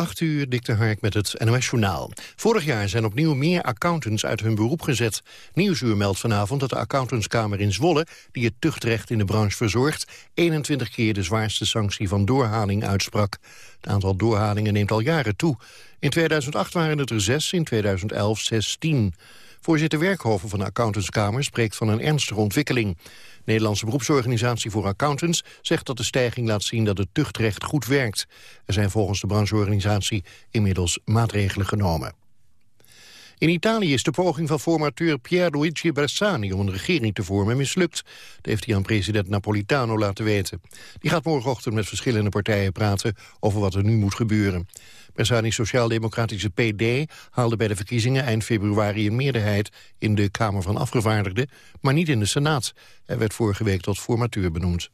8 uur, Dikte Hark met het NOS-journaal. Vorig jaar zijn opnieuw meer accountants uit hun beroep gezet. Nieuwsuur meldt vanavond dat de accountantskamer in Zwolle... die het tuchtrecht in de branche verzorgt... 21 keer de zwaarste sanctie van doorhaling uitsprak. Het aantal doorhalingen neemt al jaren toe. In 2008 waren het er 6, in 2011 16. Voorzitter Werkhoven van de accountantskamer spreekt van een ernstige ontwikkeling. Nederlandse beroepsorganisatie voor accountants zegt dat de stijging laat zien dat het tuchtrecht goed werkt. Er zijn volgens de brancheorganisatie inmiddels maatregelen genomen. In Italië is de poging van formateur Pierluigi Bersani om een regering te vormen mislukt. Dat heeft hij aan president Napolitano laten weten. Die gaat morgenochtend met verschillende partijen praten over wat er nu moet gebeuren. Bersani's sociaal-democratische PD haalde bij de verkiezingen eind februari een meerderheid in de Kamer van Afgevaardigden, maar niet in de Senaat. Hij werd vorige week tot formateur benoemd.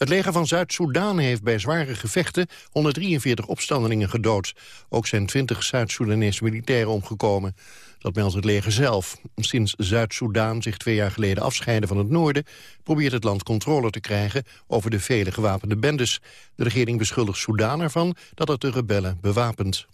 Het leger van Zuid-Soedan heeft bij zware gevechten 143 opstandelingen gedood. Ook zijn 20 Zuid-Soedanese militairen omgekomen. Dat meldt het leger zelf. Sinds Zuid-Soedan zich twee jaar geleden afscheidde van het noorden... probeert het land controle te krijgen over de vele gewapende bendes. De regering beschuldigt Soedan ervan dat het de rebellen bewapent.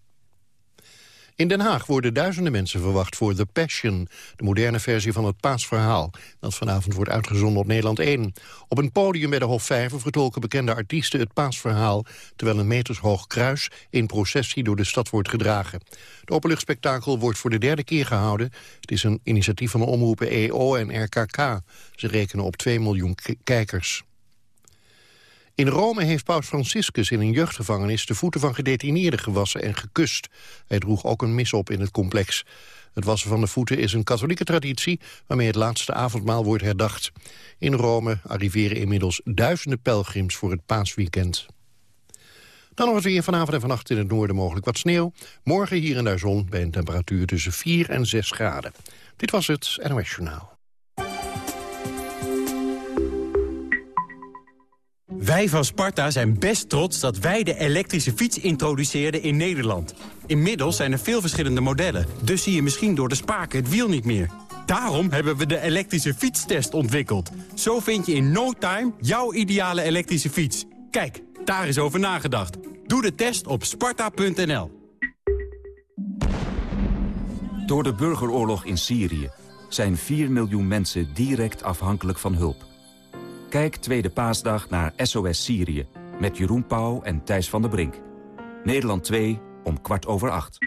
In Den Haag worden duizenden mensen verwacht voor The Passion... de moderne versie van het paasverhaal... dat vanavond wordt uitgezonden op Nederland 1. Op een podium bij de Hofvijver vertolken bekende artiesten het paasverhaal... terwijl een metershoog kruis in processie door de stad wordt gedragen. De openluchtspektakel wordt voor de derde keer gehouden. Het is een initiatief van de omroepen EO en RKK. Ze rekenen op 2 miljoen kijkers. In Rome heeft paus Franciscus in een jeugdgevangenis de voeten van gedetineerden gewassen en gekust. Hij droeg ook een mis op in het complex. Het wassen van de voeten is een katholieke traditie waarmee het laatste avondmaal wordt herdacht. In Rome arriveren inmiddels duizenden pelgrims voor het paasweekend. Dan nog het weer vanavond en vannacht in het noorden mogelijk wat sneeuw. Morgen hier en daar zon bij een temperatuur tussen 4 en 6 graden. Dit was het NOS Journaal. Wij van Sparta zijn best trots dat wij de elektrische fiets introduceerden in Nederland. Inmiddels zijn er veel verschillende modellen, dus zie je misschien door de spaken het wiel niet meer. Daarom hebben we de elektrische fietstest ontwikkeld. Zo vind je in no time jouw ideale elektrische fiets. Kijk, daar is over nagedacht. Doe de test op sparta.nl. Door de burgeroorlog in Syrië zijn 4 miljoen mensen direct afhankelijk van hulp. Kijk Tweede Paasdag naar SOS Syrië met Jeroen Pauw en Thijs van der Brink. Nederland 2 om kwart over acht.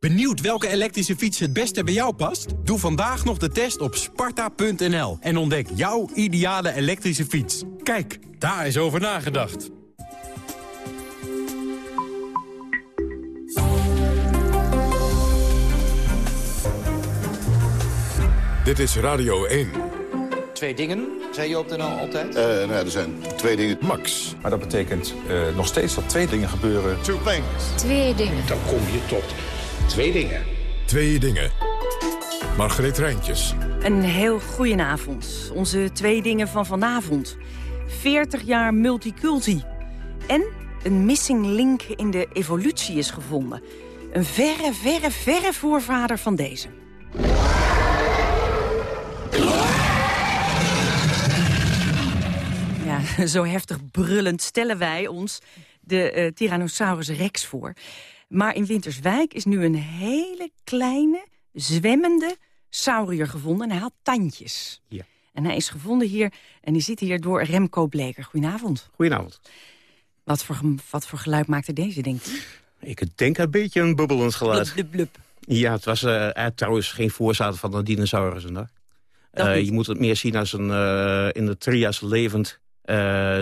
Benieuwd welke elektrische fiets het beste bij jou past? Doe vandaag nog de test op sparta.nl en ontdek jouw ideale elektrische fiets. Kijk, daar is over nagedacht. Dit is Radio 1. Twee dingen, zei je op de NL altijd? Uh, nou, er zijn twee dingen. Max. Maar dat betekent uh, nog steeds dat twee dingen gebeuren. Two things. Twee dingen. Dan kom je tot twee dingen. Twee dingen. Margreet Rijntjes. Een heel goedenavond. Onze twee dingen van vanavond. 40 jaar multiculti. En een missing link in de evolutie is gevonden. Een verre, verre, verre voorvader van deze. Ja, zo heftig brullend stellen wij ons de uh, Tyrannosaurus rex voor. Maar in Winterswijk is nu een hele kleine, zwemmende saurier gevonden. En hij had tandjes. Ja. En hij is gevonden hier, en die zit hier door Remco Bleker. Goedenavond. Goedenavond. Wat voor, wat voor geluid maakte deze, denkt u? Ik denk een beetje een bubbelend geluid. Blub, blub, blub. Ja, het was uh, trouwens geen voorzaten van de dinosaurussen. Uh, je moet het meer zien als een uh, in de trias levend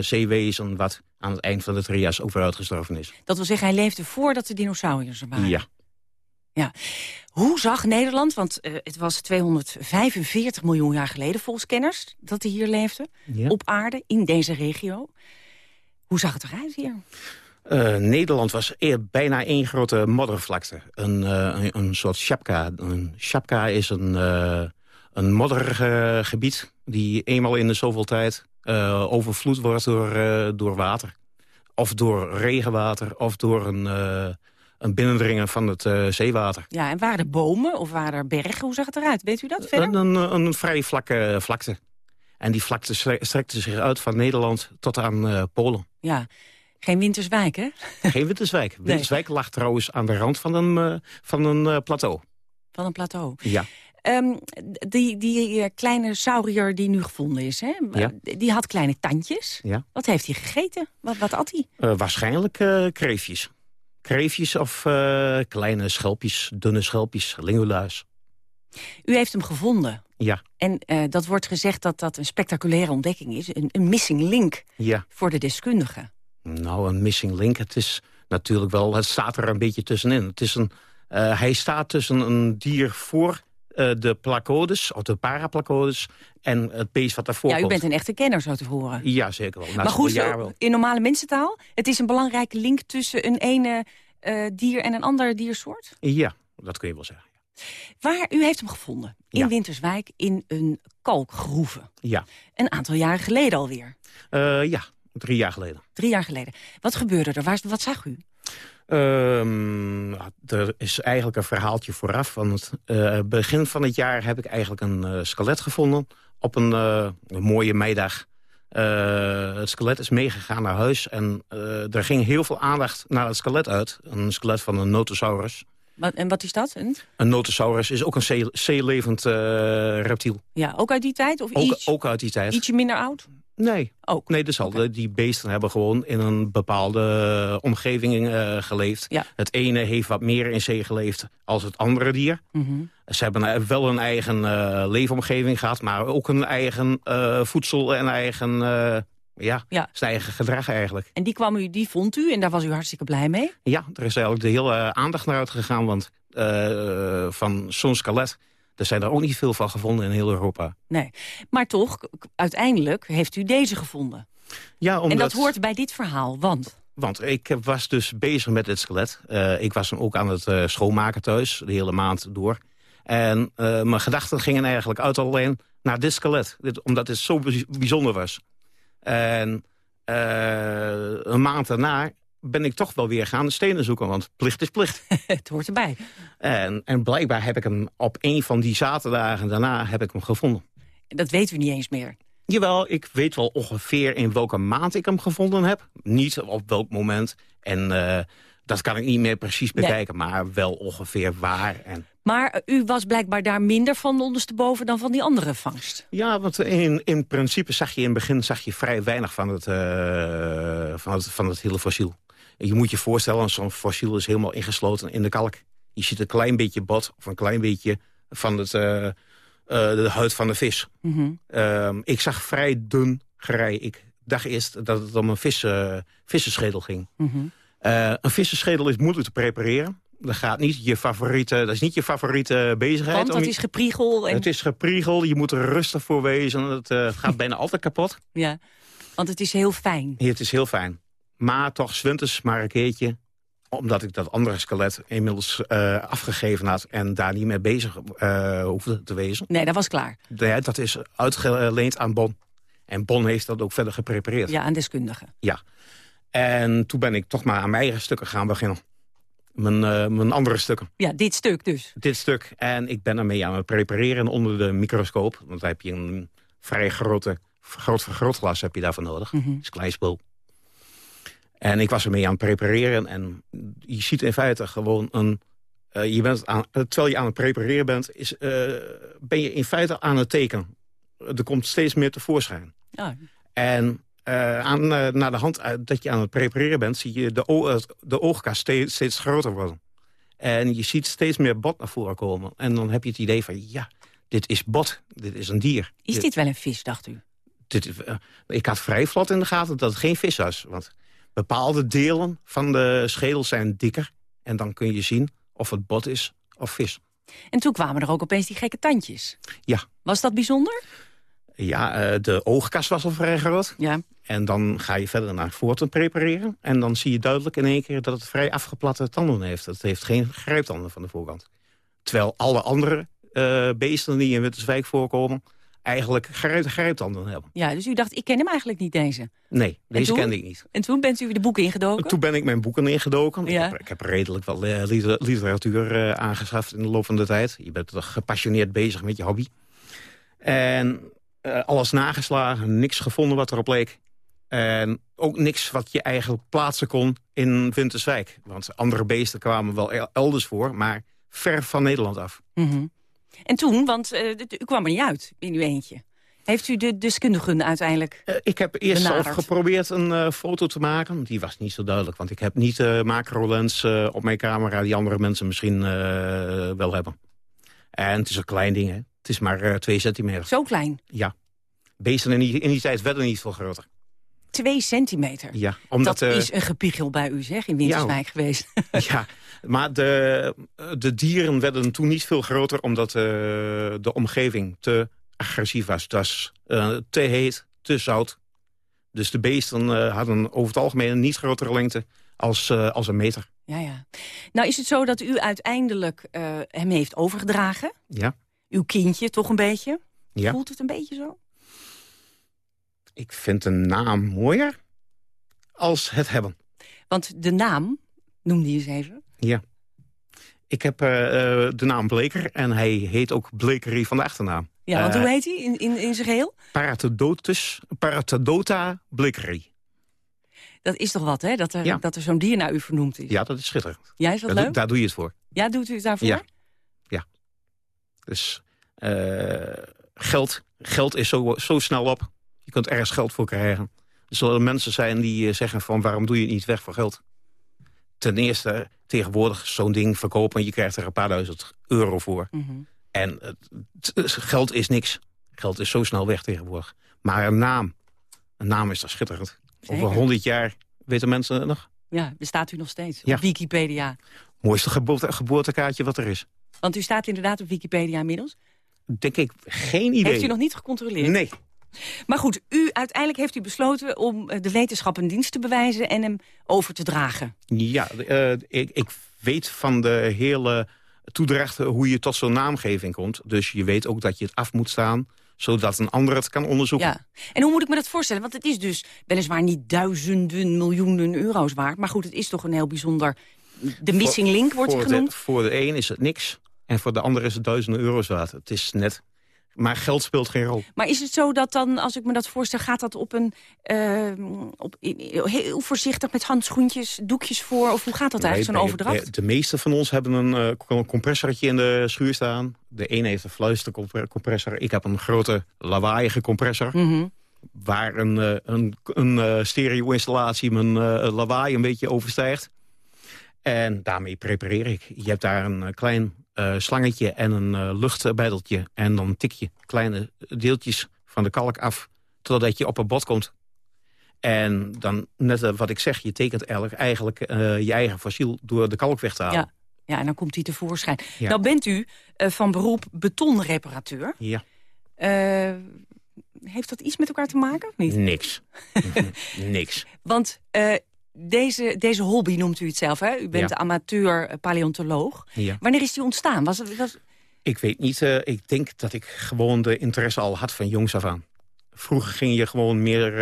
zeewezen... wat aan het eind van de trias ook weer uitgestorven is. Dat wil zeggen, hij leefde voordat de dinosauriërs er waren? Ja. ja. Hoe zag Nederland, want het was 245 miljoen jaar geleden volgens kenners... dat hij hier leefde, ja. op aarde, in deze regio. Hoe zag het eruit hier? Uh, Nederland was eer, bijna één grote moddervlakte. Een, uh, een, een, soort shapka. Een shapka is een, een moddergebied die eenmaal in de zoveel tijd overvloed wordt door, door water. Of door regenwater, of door een, een binnendringen van het zeewater. Ja, en waren er bomen of waren er bergen? Hoe zag het eruit? Weet u dat verder? Een, een, een vrij vlakke vlakte. En die vlakte strekte zich uit van Nederland tot aan Polen. Ja, Geen Winterswijk, hè? Geen Winterswijk. Winterswijk lag trouwens aan de rand van een, van een plateau. Van een plateau? Ja. Um, die, die uh, kleine saurier die nu gevonden is, hè? Ja. die had kleine tandjes. Ja. Wat heeft hij gegeten? Wat, wat at hij? waarschijnlijk kreefjes. Kreefjes of kleine schelpjes, dunne schelpjes, lingula's. U heeft hem gevonden. Ja. En dat wordt gezegd dat dat een spectaculaire ontdekking is. Een, een missing link ja. voor de deskundigen. Nou, een missing link, het is natuurlijk wel... Het staat er een beetje tussenin. Het is een, hij staat tussen een dier voor uh, de placodes, of de paraplacodes... en het beest wat daarvoor Ja, u komt. bent een echte kenner, zo te horen. Ja, zeker wel. Na maar goed, wel. in normale mensentaal... het is een belangrijke link tussen een ene dier en een ander diersoort? Ja, dat kun je wel zeggen. Waar, u heeft hem gevonden, in Ja. Winterswijk, in een kalkgroeve. Ja, Een aantal jaren geleden alweer. Eh, ja drie jaar geleden. Drie jaar geleden. Wat gebeurde er? Waar, wat zag u? Ehm, er is eigenlijk een verhaaltje vooraf. Van het eh, begin van het jaar heb ik eigenlijk een eh, skelet gevonden. Op een, eh, een mooie meidag. Het skelet is meegegaan naar huis. En er ging heel veel aandacht naar het skelet uit. Een skelet van een notosaurus. Wat, en wat is dat? Een? Een notosaurus is ook een zee- zeelevend reptiel. Ja, ook uit die tijd? Of Ook, iets, ook uit die tijd. ietsje minder oud? Nee, Ook. Nee, dus al, die beesten hebben gewoon in een bepaalde omgeving eh, geleefd. Ja. Het ene heeft wat meer in zee geleefd als het andere dier. Mhm. Ze hebben eh, wel een eigen eh, leefomgeving gehad... maar ook een eigen eh, voedsel en eigen, eh, ja, Ja. zijn eigen gedrag eigenlijk. En die, kwam u, die vond u en daar was u hartstikke blij mee? Ja, er is eigenlijk de hele eh, aandacht naar uitgegaan... want eh, van zo'n skelet, er zijn er ook niet veel van gevonden in heel Europa. Nee. Maar toch, uiteindelijk heeft u deze gevonden. Ja, omdat... En dat hoort bij dit verhaal, want... Want ik was dus bezig met het skelet. Eh, ik was hem ook aan het eh, schoonmaken thuis, de hele maand door. En eh, mijn gedachten gingen eigenlijk uit alleen naar dit skelet. Dit, omdat het zo bij- bijzonder was. En een maand daarna ben ik toch wel weer gaan stenen zoeken. Want plicht is plicht. het hoort erbij. en, en blijkbaar heb ik hem op een van die zaterdagen daarna heb ik hem gevonden. Dat weet u niet eens meer. Jawel, ik weet wel ongeveer in welke maand ik hem gevonden heb. Niet op welk moment. En eh, dat kan ik niet meer precies Nee. bekijken. Maar wel ongeveer waar. En, Maar eh, u was blijkbaar daar minder van ondersteboven dan van die andere vangst. ja, want in, in principe zag je in het begin zag je vrij weinig van het, eh, van het, van het hele fossiel. Je moet je voorstellen, zo'n fossiel is helemaal ingesloten in de kalk. Je ziet een klein beetje bot of een klein beetje van het, eh, eh, de huid van de vis. Mhm. Ehm, ik zag vrij dun gerei. Ik dacht eerst dat het om een vissen, vissenschedel ging. Mhm. Eh, een vissenschedel is moeilijk te prepareren. Dat gaat niet je favoriete, dat is niet je favoriete bezigheid. Want dat je- is gepriegel. En, Het is gepriegeld, je moet er rustig voor wezen. Het eh, gaat bijna altijd kapot. ja, want het is heel fijn. Hier, het is heel fijn. Maar toch, zwinters maar een keertje. Omdat ik dat andere skelet inmiddels eh, afgegeven had... en daar niet mee bezig eh, hoefde te wezen. Nee, dat was klaar. Ja, dat is uitgeleend aan Bon. En Bon heeft dat ook verder geprepareerd. Ja, aan deskundigen. Ja. En toen ben ik toch maar aan mijn eigen stukken gaan beginnen. Mijn, eh, mijn andere stukken. Ja, dit stuk dus. Dit stuk. En ik ben ermee aan het prepareren onder de microscoop. Want daar heb je een vrij grote, groot vergrootglas heb je daarvoor nodig. Mhm. Dat is klein spul. En ik was ermee aan het prepareren. En je ziet in feite gewoon een... eh, je bent aan, terwijl je aan het prepareren bent, is, eh, ben je in feite aan het tekenen. Er komt steeds meer tevoorschijn. Ja, En eh, aan, eh, naar de hand dat je aan het prepareren bent... zie je de, eh, de oogkast steeds, steeds groter worden. En je ziet steeds meer bot naar voren komen. En dan heb je het idee van, ja, dit is bot. Dit is een dier. is dit wel een vis, dacht u? dit eh, ik had vrij vlot in de gaten dat het geen vis was. Want bepaalde delen van de schedel zijn dikker. En dan kun je zien of het bot is of vis. En toen kwamen er ook opeens die gekke tandjes. Ja, Was dat bijzonder? ja eh, de oogkast was al vrij groot. Ja. En dan ga je verder naar te prepareren. En dan zie je duidelijk in één keer dat het vrij afgeplatte tanden heeft. Het heeft geen grijptanden van de voorkant. Terwijl alle andere eh, beesten die in Winterswijk voorkomen... eigenlijk grijp, grijptanden hebben. ja, dus u dacht, ik ken hem eigenlijk niet, deze. Nee, deze toen? kende ik niet. En toen bent u de boeken ingedoken? Toen ben ik mijn boeken ingedoken. Ja. Ik, heb, ik heb redelijk wat eh, liter- literatuur eh, aangeschaft in de loop van de tijd. Je bent toch gepassioneerd bezig met je hobby. En eh, alles nageslagen, niks gevonden wat erop leek. En ook niks wat je eigenlijk plaatsen kon in Winterswijk. Want andere beesten kwamen wel elders voor, maar ver van Nederland af. Mhm. En toen, want uh, u kwam er niet uit in uw eentje. Heeft u de deskundigen uiteindelijk uh, Ik heb eerst zelf geprobeerd een uh, foto te maken. Die was niet zo duidelijk, want ik heb niet de macro-lens op mijn camera... die andere mensen misschien wel hebben. En het is een klein ding, hè. Het is maar 2 centimeter. Zo klein? Ja. Beesten in die, in die tijd werden niet veel groter. 2 centimeter. Ja, omdat, dat is een gepiegel bij u, zeg, in Winterswijk ja, geweest. ja, maar de, de dieren werden toen niet veel groter... omdat uh, de omgeving te agressief was. Was uh, te heet, te zout. Dus de beesten hadden over het algemeen een niet grotere lengte als, als een meter. Ja, ja. Nou is het zo dat u uiteindelijk hem heeft overgedragen? Ja. Uw kindje toch een beetje? Ja. Voelt het een beetje zo? Ik vind een naam mooier als het hebben. Want de naam, noem die eens even. Ja. Ik heb uh, de naam Bleker en hij heet ook Blekerie van de achternaam. Ja, want uh, hoe heet hij in, in, in zijn geheel? Paratodotus, Paratodota Blekerie. Dat is toch wat, hè? Dat er, ja. dat er zo'n dier naar u vernoemd is. Ja, dat is schitterend. Ja, is dat daar, leuk? Daar doe je het voor. Ja, doet u het daarvoor? Ja. ja. Dus uh, geld, geld is zo, zo snel op. Je kunt ergens geld voor krijgen. Er zullen mensen zijn die zeggen van waarom doe je het niet weg voor geld? Ten eerste, tegenwoordig zo'n ding verkopen... en je krijgt er een paar duizend euro voor. Mm -hmm. En het, het, geld is niks. Geld is zo snel weg tegenwoordig. Maar een naam, een naam is daar schitterend. Zeker. Over honderd jaar weten mensen het nog. Ja, bestaat u nog steeds ja. op Wikipedia. Mooiste geboorte, geboortekaartje wat er is. Want u staat inderdaad op Wikipedia inmiddels? Denk ik, geen idee. Heeft u nog niet gecontroleerd? Nee. Maar goed, u, uiteindelijk heeft u besloten om de wetenschap een dienst te bewijzen... en hem over te dragen. Ja, uh, ik, ik weet van de hele toedracht hoe je tot zo'n naamgeving komt. Dus je weet ook dat je het af moet staan zodat een ander het kan onderzoeken. Ja. En hoe moet ik me dat voorstellen? Want het is dus weliswaar niet duizenden, miljoenen euro's waard... maar goed, het is toch een heel bijzonder... De missing link wordt voor hij genoemd? De, voor de een is het niks en voor de ander is het duizenden euro's waard. Het is net maar geld speelt geen rol. Maar is het zo dat dan, als ik me dat voorstel... gaat dat op een uh, op, heel voorzichtig met handschoentjes, doekjes voor? Of hoe gaat dat eigenlijk, zo'n overdracht? De, de meeste van ons hebben een uh, compressortje in de schuur staan. De een heeft een fluistercompressor. Ik heb een grote lawaaiige compressor. Mm -hmm. Waar een, uh, een, een stereo-installatie mijn lawaai een beetje overstijgt. En daarmee prepareer ik. Je hebt daar een klein slangetje en een uh, luchtbijdeltje. En dan tik je kleine deeltjes van de kalk af... totdat je op een bot komt. En dan, net uh, wat ik zeg, je tekent eigenlijk, eigenlijk je eigen fossiel... door de kalk weg te halen. Ja, ja en dan komt hij tevoorschijn. Ja. Nou bent u van beroep betonreparateur. Ja. heeft dat iets met elkaar te maken of niet? Niks. Niks. Want deze, deze hobby noemt u het zelf, hè? U bent Ja. amateur paleontoloog. Ja. Wanneer is die ontstaan? Was het, was... Ik weet niet. eh, ik denk dat ik gewoon de interesse al had van jongs af aan. Vroeger ging je gewoon meer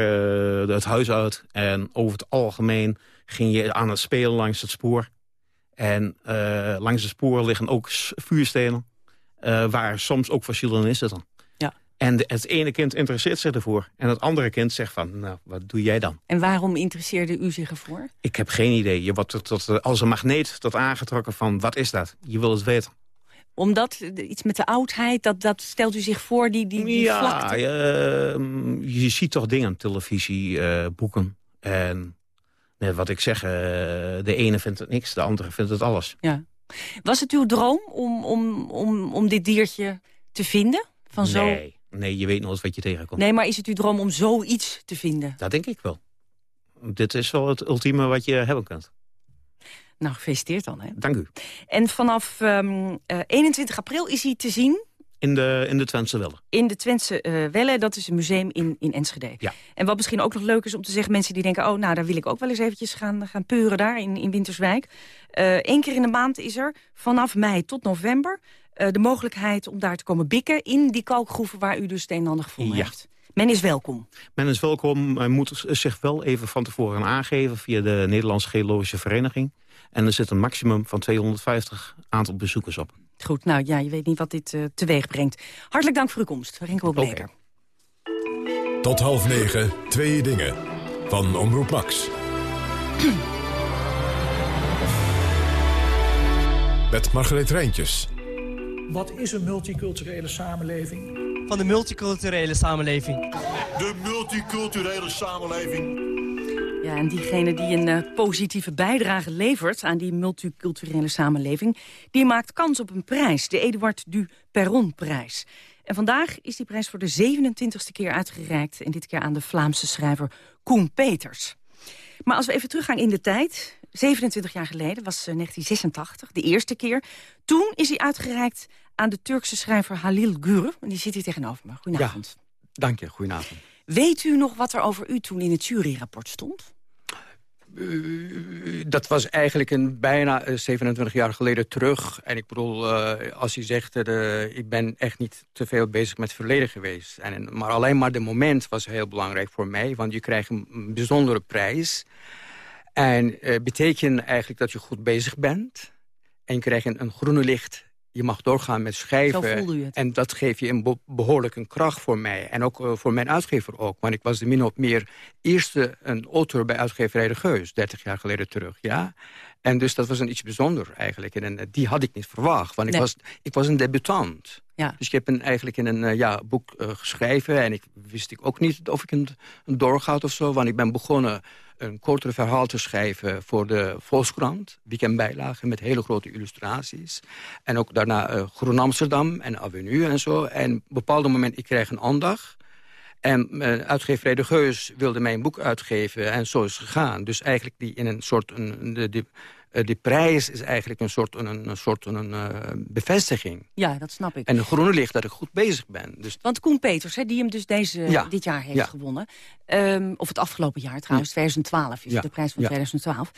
eh, het huis uit. En over het algemeen ging je aan het spelen langs het spoor. En eh, langs het spoor liggen ook vuurstenen. eh, waar soms ook fossielen in zitten. En de- het ene kind interesseert zich ervoor. En het andere kind zegt van, nou, wat doe jij dan? En waarom interesseerde u zich ervoor? Ik heb geen idee. Je wordt tot, tot, als een magneet tot aangetrokken van, wat is dat? Je wil het weten. Omdat iets met de oudheid, dat, dat stelt u zich voor, die, die, die ja, vlakte? je, je ziet toch dingen, televisie, eh, boeken. En net wat ik zeg, eh, de ene vindt het niks, de andere vindt het alles. Ja. Was het uw droom om, om, om, om dit diertje te vinden? Van zo... Nee, je weet nooit wat je tegenkomt. nee, maar is het uw droom om zoiets te vinden? Dat denk ik wel. Dit is wel het ultieme wat je hebben kunt. Nou, gefeliciteerd dan. Hè? Dank u. En vanaf ehm, eh, 21 april is hij te zien In de, in de Twentse Welle. in de Twentse eh Welle. Dat is een museum in, in Enschede. Ja. En wat misschien ook nog leuk is om te zeggen... mensen die denken, oh, nou, daar wil ik ook wel eens eventjes gaan, gaan peuren daar in, in Winterswijk. Eén keer in de maand is er vanaf mei tot november... eh, de mogelijkheid om daar te komen bikken... in die kalkgroeven waar u dus het een en ander gevonden Ja. heeft. Men is welkom. Men is welkom, men moet zich wel even van tevoren aangeven... via de Nederlandse Geologische Vereniging. En er zit een maximum van 250 aantal bezoekers op. Goed, nou ja, je weet niet wat dit eh, teweeg brengt. Hartelijk dank voor uw komst, Renko Oké. Bleker. Tot half negen, twee dingen. van Omroep Max. Met Margreet Rijntjes. Wat is een multiculturele samenleving? Van de multiculturele samenleving. De multiculturele samenleving. Ja, en diegene die een uh, positieve bijdrage levert aan die multiculturele samenleving... die maakt kans op een prijs, de Eduard du Perron-prijs. En vandaag is die prijs voor de 27e keer uitgereikt... en dit keer aan de Vlaamse schrijver Koen Peters. Maar als we even teruggaan in de tijd... 27 jaar geleden was 1986, de eerste keer. Toen is hij uitgereikt aan de Turkse schrijver Halil Gürü. En die zit hier tegenover me. Goedenavond. Ja, dank je. Goedenavond. Weet u nog wat er over u toen in het juryrapport stond? Uh, dat was eigenlijk een bijna 27 jaar geleden terug. En ik bedoel, uh, als u zegt, uh, ik ben echt niet te veel bezig met het verleden geweest. En, maar alleen maar de moment was heel belangrijk voor mij. Want je krijgt een bijzondere prijs. En betekent eigenlijk dat je goed bezig bent. En je krijgt een, een groene licht je mag doorgaan met schrijven. En dat geeft je een behoorlijk een kracht voor mij. En ook uh, voor mijn uitgever ook. Want ik was de min of meer eerste een auteur bij uitgeverij De Geus. 30 jaar geleden terug, ja. En dus dat was een iets bijzonder eigenlijk. En, en die had ik niet verwacht. Want ik, was, ik was een debutant. Ja. Dus ik heb een, eigenlijk in een uh, ja, boek uh, geschreven. En ik wist ik ook niet of ik een, een doorgaat of zo. Want ik ben begonnen een kortere verhaal te schrijven voor de Volkskrant. Weekendbijlagen met hele grote illustraties. En ook daarna uh, Groen Amsterdam en Avenue en zo. En op een bepaald moment, ik kreeg een aandacht. En uh, uitgeverij De Geus wilde mij een boek uitgeven en zo is het gegaan. Dus eigenlijk die in een soort... Een, de, de, uh, die prijs is eigenlijk een soort, een, een soort een, uh, bevestiging. Ja, dat snap ik. En de groene licht dat ik goed bezig ben. Dus... Want Koen Peters, hè, die hem dus deze, ja. dit jaar heeft ja. gewonnen... Um, of het afgelopen jaar trouwens, 2012 is de prijs van 2012...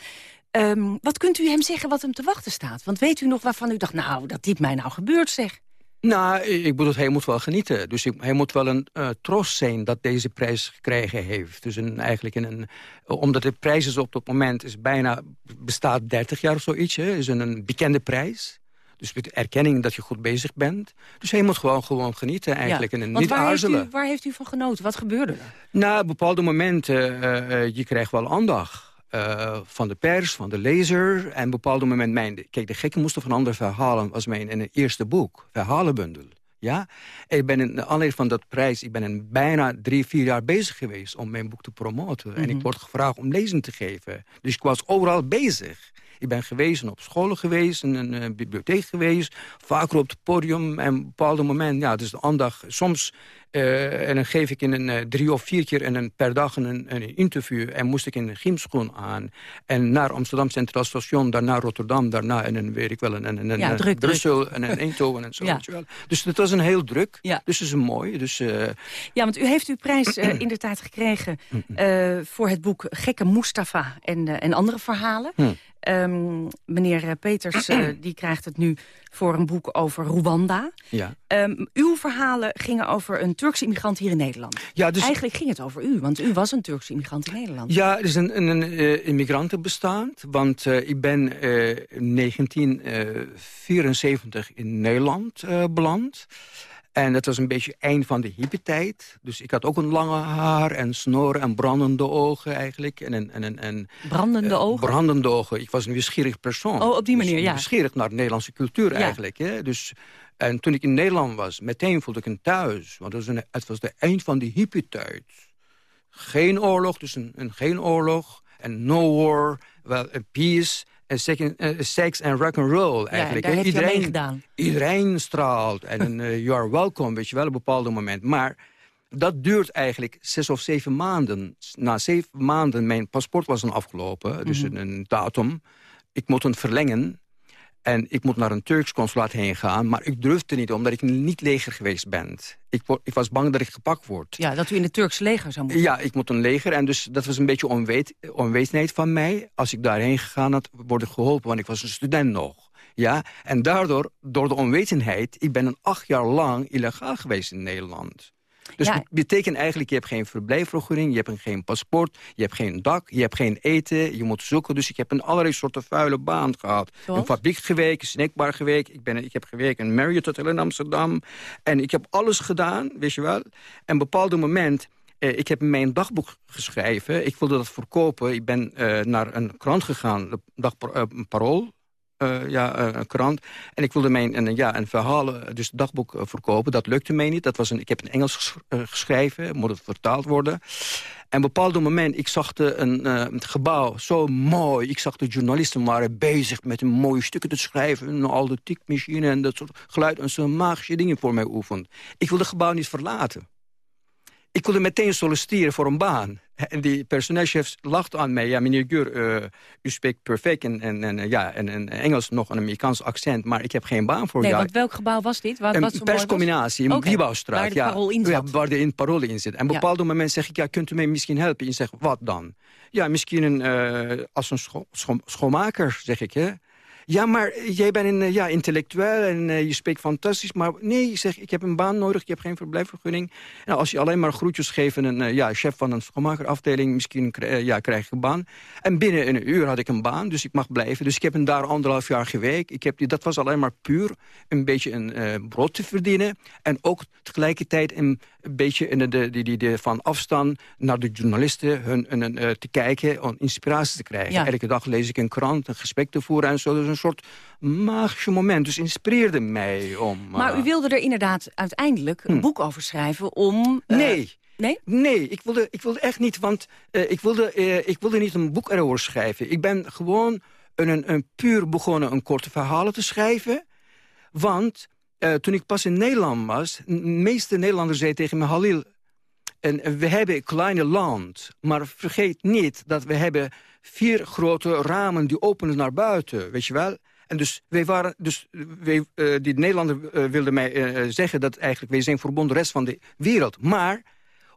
Um, wat kunt u hem zeggen wat hem te wachten staat? Want weet u nog waarvan u dacht, nou, dat dit mij nou gebeurt, zeg. Nou, ik bedoel, hij moet wel genieten. Dus hij moet wel een uh, trots zijn dat deze prijs gekregen heeft. Dus een, eigenlijk in een, omdat de prijs is op het moment is bijna bestaat 30 jaar of zoiets. Hè, is een, een bekende prijs. Dus met erkenning dat je goed bezig bent. Dus hij moet gewoon, gewoon genieten eigenlijk. Ja, en niet waar aarzelen. Heeft u, waar heeft u van genoten? Wat gebeurde er? Nou, op bepaalde momenten, uh, uh, je krijgt wel aandacht. Uh, van de pers, van de lezer. En op een bepaald moment, mijn, kijk, de gekken moesten van andere verhalen... was mijn in het eerste boek, verhalenbundel. Ja? Ik ben in aanleiding van dat prijs... ik ben in bijna drie, vier jaar bezig geweest om mijn boek te promoten. Mm -hmm. En ik word gevraagd om lezing te geven. Dus ik was overal bezig. Ik ben geweest op scholen geweest, in een uh, bibliotheek geweest. Vaker op het podium en op een bepaald moment... ja, dus de aandacht soms... Uh, en dan geef ik in een uh, drie of vier keer in een, per dag een, een interview. En moest ik in een gymschoen aan. En naar Amsterdam Centraal Station, daarna Rotterdam, daarna en een, weet ik wel, en, en, en, ja, druk, Brussel druk. en een Eindhoven en zo. ja. wel. Dus dat was een heel druk. Ja. Dus dat is mooi. Dus, uh... Ja, want u heeft uw prijs in de tijd gekregen voor het boek Gekke Mustafa en, en andere verhalen. Hm. Um, meneer Peters uh, die krijgt het nu voor een boek over Rwanda. Ja. Um, uw verhalen gingen over een Turkse immigrant hier in Nederland. Ja, dus... Eigenlijk ging het over u, want u was een Turkse immigrant in Nederland. Ja, er is een, een, een uh, immigrantenbestand. Want uh, ik ben in 1974 in Nederland beland. En dat was een beetje eind van de hippie-tijd. Dus ik had ook een lange haar en snoren en brandende ogen eigenlijk. En, en, en, en, brandende uh, ogen? Brandende ogen. Ik was een nieuwsgierig persoon. Oh, op die manier, dus ja. Nieuwsgierig naar de Nederlandse cultuur ja. eigenlijk. Hè? Dus, en toen ik in Nederland was, meteen voelde ik een thuis. Want het was, een, het was de eind van de hippie-tijd. Geen oorlog, dus een, een geen oorlog. En no war, wel well, peace seks en rock and roll eigenlijk. Ja, daar iedereen, gedaan. iedereen straalt en uh, you are welcome, weet je wel, op een bepaald moment. Maar dat duurt eigenlijk zes of zeven maanden. Na zeven maanden, mijn paspoort was dan afgelopen, mm -hmm. dus een, een datum. Ik moet het verlengen. En ik moet naar een Turks consulaat heen gaan. Maar ik durfde niet, omdat ik niet leger geweest ben. Ik, ik, was bang dat ik gepakt word. Ja, dat u in het Turks leger zou moeten. Ja, ik moet een leger. En dus dat was een beetje onwet, onwetendheid van mij. Als ik daarheen gegaan had, word ik geholpen. Want ik was een student nog. Ja? En daardoor, door de onwetendheid... ik ben een acht jaar lang illegaal geweest in Nederland. Dus Ja. betekent eigenlijk, je hebt geen verblijfvergunning, je hebt geen paspoort, je hebt geen dak, je hebt geen eten, je moet zoeken. Dus ik heb een allerlei soorten vuile baan gehad. Zoals? Een fabriek gewerkt, een snackbar gewerkt, ik, ben, ik heb gewerkt in een Marriott Hotel in Amsterdam. En ik heb alles gedaan, weet je wel. En op een bepaald moment ik heb mijn dagboek geschreven. Ik wilde dat verkopen. Ik ben naar een krant gegaan, dag Parool. Ja, een krant. En ik wilde mijn een, ja, een verhaal, dus dagboek verkopen. Dat lukte mij niet. Dat was een, ik heb in Engels geschreven, moet het vertaald worden. En op een bepaald moment, ik zag de, een, het gebouw zo mooi. Ik zag de journalisten waren bezig met mooie stukken te schrijven. En al de tikmachine en dat soort geluid. En zo'n magische dingen voor mij oefent. Ik wilde het gebouw niet verlaten. Ik wilde meteen solliciteren voor een baan. En die personeelschef lacht aan mij. Ja, meneer Gur, uh, u spreekt perfect en, en, en, ja, en, en Engels nog een Amerikaans accent. Maar ik heb geen baan voor nee, jou. Want welk gebouw was dit? Wat, een wat perscombinatie in okay, Wiebouwstraat. Waar de parool in zit. Ja, waar de in parool in zit. En op een bepaald moment zeg ik, ja, kunt u mij misschien helpen? En zegt, wat dan? Ja, misschien een, uh, als een scho scho schoonmaker, zeg ik. Hè? Ja, maar jij bent een, ja, intellectueel en uh, je spreekt fantastisch. Maar nee, zeg, ik heb een baan nodig, ik heb geen verblijfvergunning. En als je alleen maar groetjes geeft aan een uh, ja, chef van een schoonmakerafdeling... misschien ja, krijg je een baan. En binnen een uur had ik een baan, dus ik mag blijven. Dus ik heb een daar anderhalf jaar gewerkt. Ik heb dat was alleen maar puur een beetje een brood te verdienen. En ook tegelijkertijd een, een beetje in de, die, die, die, van afstand naar de journalisten hun, hun, te kijken... om inspiratie te krijgen. Ja. Elke dag lees ik een krant, een gesprek te voeren en zo. Dus een soort magische moment. Dus inspireerde mij om... Maar u wilde er inderdaad uiteindelijk een hm. boek over schrijven om... Uh, nee. Nee? Nee, ik wilde, ik wilde echt niet, want uh, ik, wilde, uh, ik wilde niet een boek erover schrijven. Ik ben gewoon een, een puur begonnen een korte verhalen te schrijven. Want toen ik pas in Nederland was, de meeste Nederlanders zeiden tegen me... Halil, en we hebben een kleine land, maar vergeet niet dat we hebben vier grote ramen die openen naar buiten, weet je wel? En dus wij waren, dus wij, uh, die Nederlander uh, wilde mij zeggen dat eigenlijk wij zijn verbonden de rest van de wereld. Maar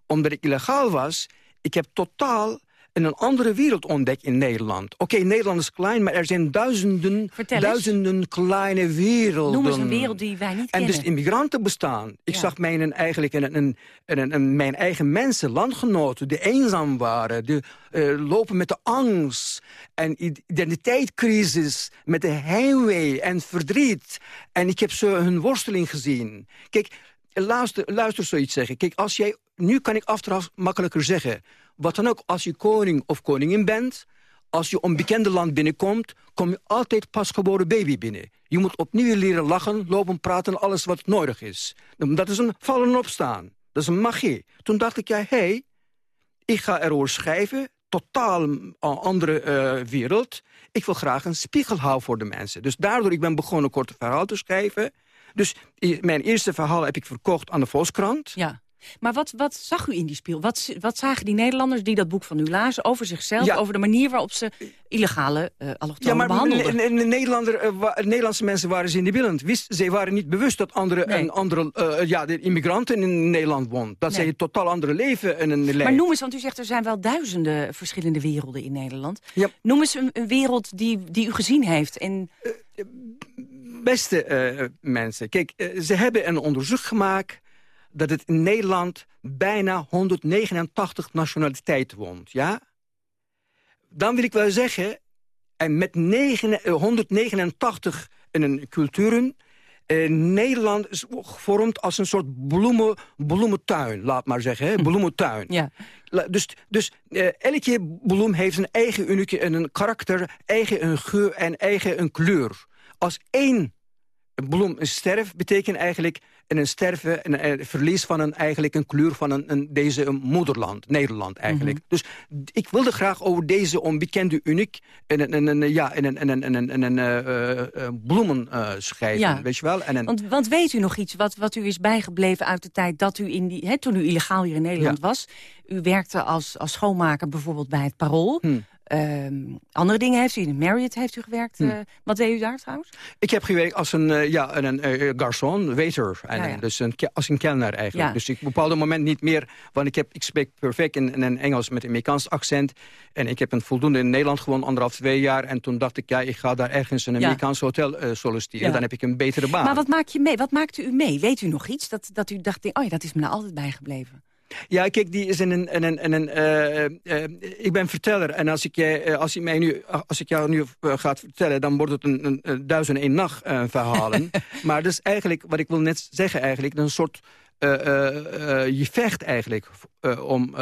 omdat ik illegaal was, ik heb totaal in een andere wereld ontdekt in Nederland. Oké, okay, Nederland is klein, maar er zijn duizenden, duizenden kleine werelden. Noem eens een wereld die wij niet en kennen. En dus immigranten bestaan. Ik ja. zag mijn, eigenlijk een, een, een, een, mijn eigen mensen, landgenoten, die eenzaam waren. Die uh, lopen met de angst en identiteitscrisis, met de heimwee en verdriet. En ik heb ze hun worsteling gezien. Kijk, luister, luister zoiets zeggen. Kijk, als jij, nu kan ik achteraf makkelijker zeggen wat dan ook, als je koning of koningin bent... als je een bekende land binnenkomt... kom je altijd pasgeboren baby binnen. Je moet opnieuw leren lachen, lopen, praten... alles wat nodig is. Dat is een vallen en opstaan. Dat is een magie. Toen dacht ik, ja, hé, hey, ik ga erover schrijven... totaal een andere uh, wereld. Ik wil graag een spiegel houden voor de mensen. Dus daardoor ik ben begonnen een korte verhaal te schrijven... Dus mijn eerste verhaal heb ik verkocht aan de Volkskrant. Ja. Maar wat, wat zag u in die spiegel? Wat, wat zagen die Nederlanders die dat boek van u lazen over zichzelf? Ja. Over de manier waarop ze illegale uh, allochtonen ja, maar behandelden? De, Nederlander, uh, Nederlandse mensen waren ze in de. Wist, zij waren niet bewust dat andere, nee. een andere uh, ja, de immigranten in Nederland woonden. Dat nee. zij een totaal andere leven en een Maar noem eens, want u zegt er zijn wel duizenden verschillende werelden in Nederland. Ja. Noem eens een, een, wereld die, die u gezien heeft. En... beste mensen, kijk, ze hebben een onderzoek gemaakt dat het in Nederland bijna 189 nationaliteiten woont. Ja? Dan wil ik wel zeggen, en met 9, 189 in een culturen... Eh, Nederland is gevormd als een soort bloemen, bloementuin, laat maar zeggen. Hè? Bloementuin. Ja. Dus, dus uh, elke bloem heeft een eigen unieke en een karakter, eigen een geur en eigen een kleur. Als één bloem sterft, betekent eigenlijk een sterven, een, een, verlies van een, eigenlijk een kleur van een, een deze een moederland, Nederland eigenlijk. Mm -hmm. Dus ik wilde graag over deze onbekende uniek en een, een, ja, en een, een, een, een, een, uh, bloemen uh, schrijven, ja. weet je wel. En een, want, want weet u nog iets wat, wat u is bijgebleven uit de tijd dat u in die, hè, toen u illegaal hier in Nederland ja. was? U werkte als, als schoonmaker bijvoorbeeld bij het Parool. Hmm. Um, andere dingen heeft u, in Marriott heeft u gewerkt. Hmm. Uh, wat deed u daar trouwens? Ik heb gewerkt als een, uh, ja, een, een uh, garçon, waiter. En, ja, ja. Dus een, als een kelner eigenlijk. Ja. Dus ik op een bepaald moment niet meer... Want ik, heb, ik spreek perfect in, in een Engels met een Amerikaans accent. En ik heb een voldoende in Nederland gewoon anderhalf, twee jaar. En toen dacht ik, ja, ik ga daar ergens een Amerikaans hotel solliciteren. Dan heb ik een betere baan. Maar wat maak je mee? Wat maakte u mee? Weet u nog iets? Dat, dat u dacht, oh ja, dat is me nou altijd bijgebleven. Ja, kijk, die is in een... een, een, een uh, uh, ik ben verteller en als ik, uh, als, ik mij nu, als ik jou nu gaat vertellen... dan wordt het een, een, een duizend één nacht verhalen. maar dus eigenlijk, wat ik wil net zeggen eigenlijk... een soort je vecht eigenlijk om,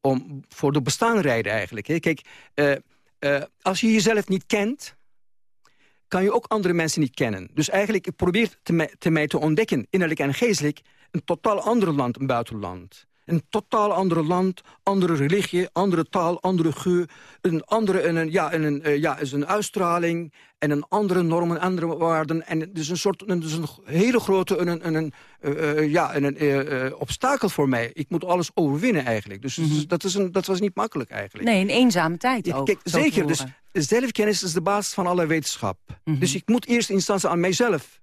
om voor de bestaanrijden eigenlijk. Hè. Kijk, als je jezelf niet kent kan je ook andere mensen niet kennen. Dus eigenlijk ik probeer te, te mij te ontdekken, innerlijk en geestelijk... een totaal ander land, een buitenland. Een totaal ander land, andere religie, andere taal, andere geur... een andere, een, ja, een, uh, ja, is een uitstraling en een andere normen, andere waarden. En dus een soort, een, dus een hele grote een, een, een, uh, ja, een, uh, obstakel voor mij. Ik moet alles overwinnen eigenlijk. Dus, mm -hmm. dat, is een, dat was niet makkelijk eigenlijk. Nee, een eenzame tijd ja, ook. Kijk, zeker, dus zelfkennis is de basis van alle wetenschap. Mm -hmm. Dus ik moet eerst instantie aan mijzelf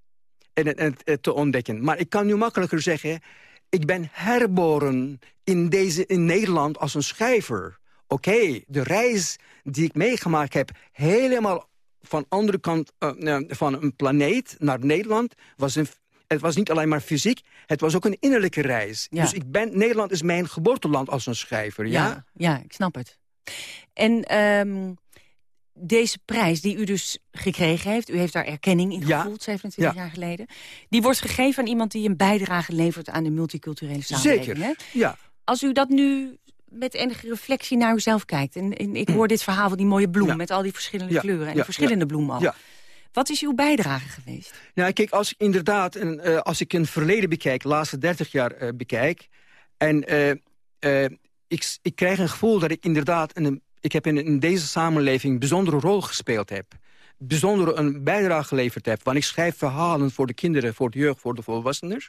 en, en, en, te ontdekken. Maar ik kan nu makkelijker zeggen... ik ben herboren in, deze, in Nederland als een schrijver. Oké, okay, de reis die ik meegemaakt heb... helemaal van andere kant uh, van een planeet naar Nederland... was een, het was niet alleen maar fysiek, het was ook een innerlijke reis. Ja. Dus ik ben, Nederland is mijn geboorteland als een schrijver. Ja, ja, ja ik snap het. En... Um deze prijs die u dus gekregen heeft... u heeft daar erkenning in gevoeld, ja. 27 ja. jaar geleden... die wordt gegeven aan iemand die een bijdrage levert... aan de multiculturele samenleving. Zeker, hè? ja. Als u dat nu met enige reflectie naar uzelf kijkt... en, en ik hoor dit verhaal van die mooie bloem... Ja. met al die verschillende kleuren en die verschillende bloemen al... Wat is uw bijdrage geweest? Nou, kijk, als ik inderdaad, een, uh, als ik een verleden bekijk... de laatste 30 jaar uh, bekijk... en uh, ik, ik krijg een gevoel dat ik inderdaad... een ik heb in, in, deze samenleving een bijzondere rol gespeeld heb. Bijzondere een bijdrage geleverd heb. Want ik schrijf verhalen voor de kinderen, voor de jeugd, voor de volwassenen.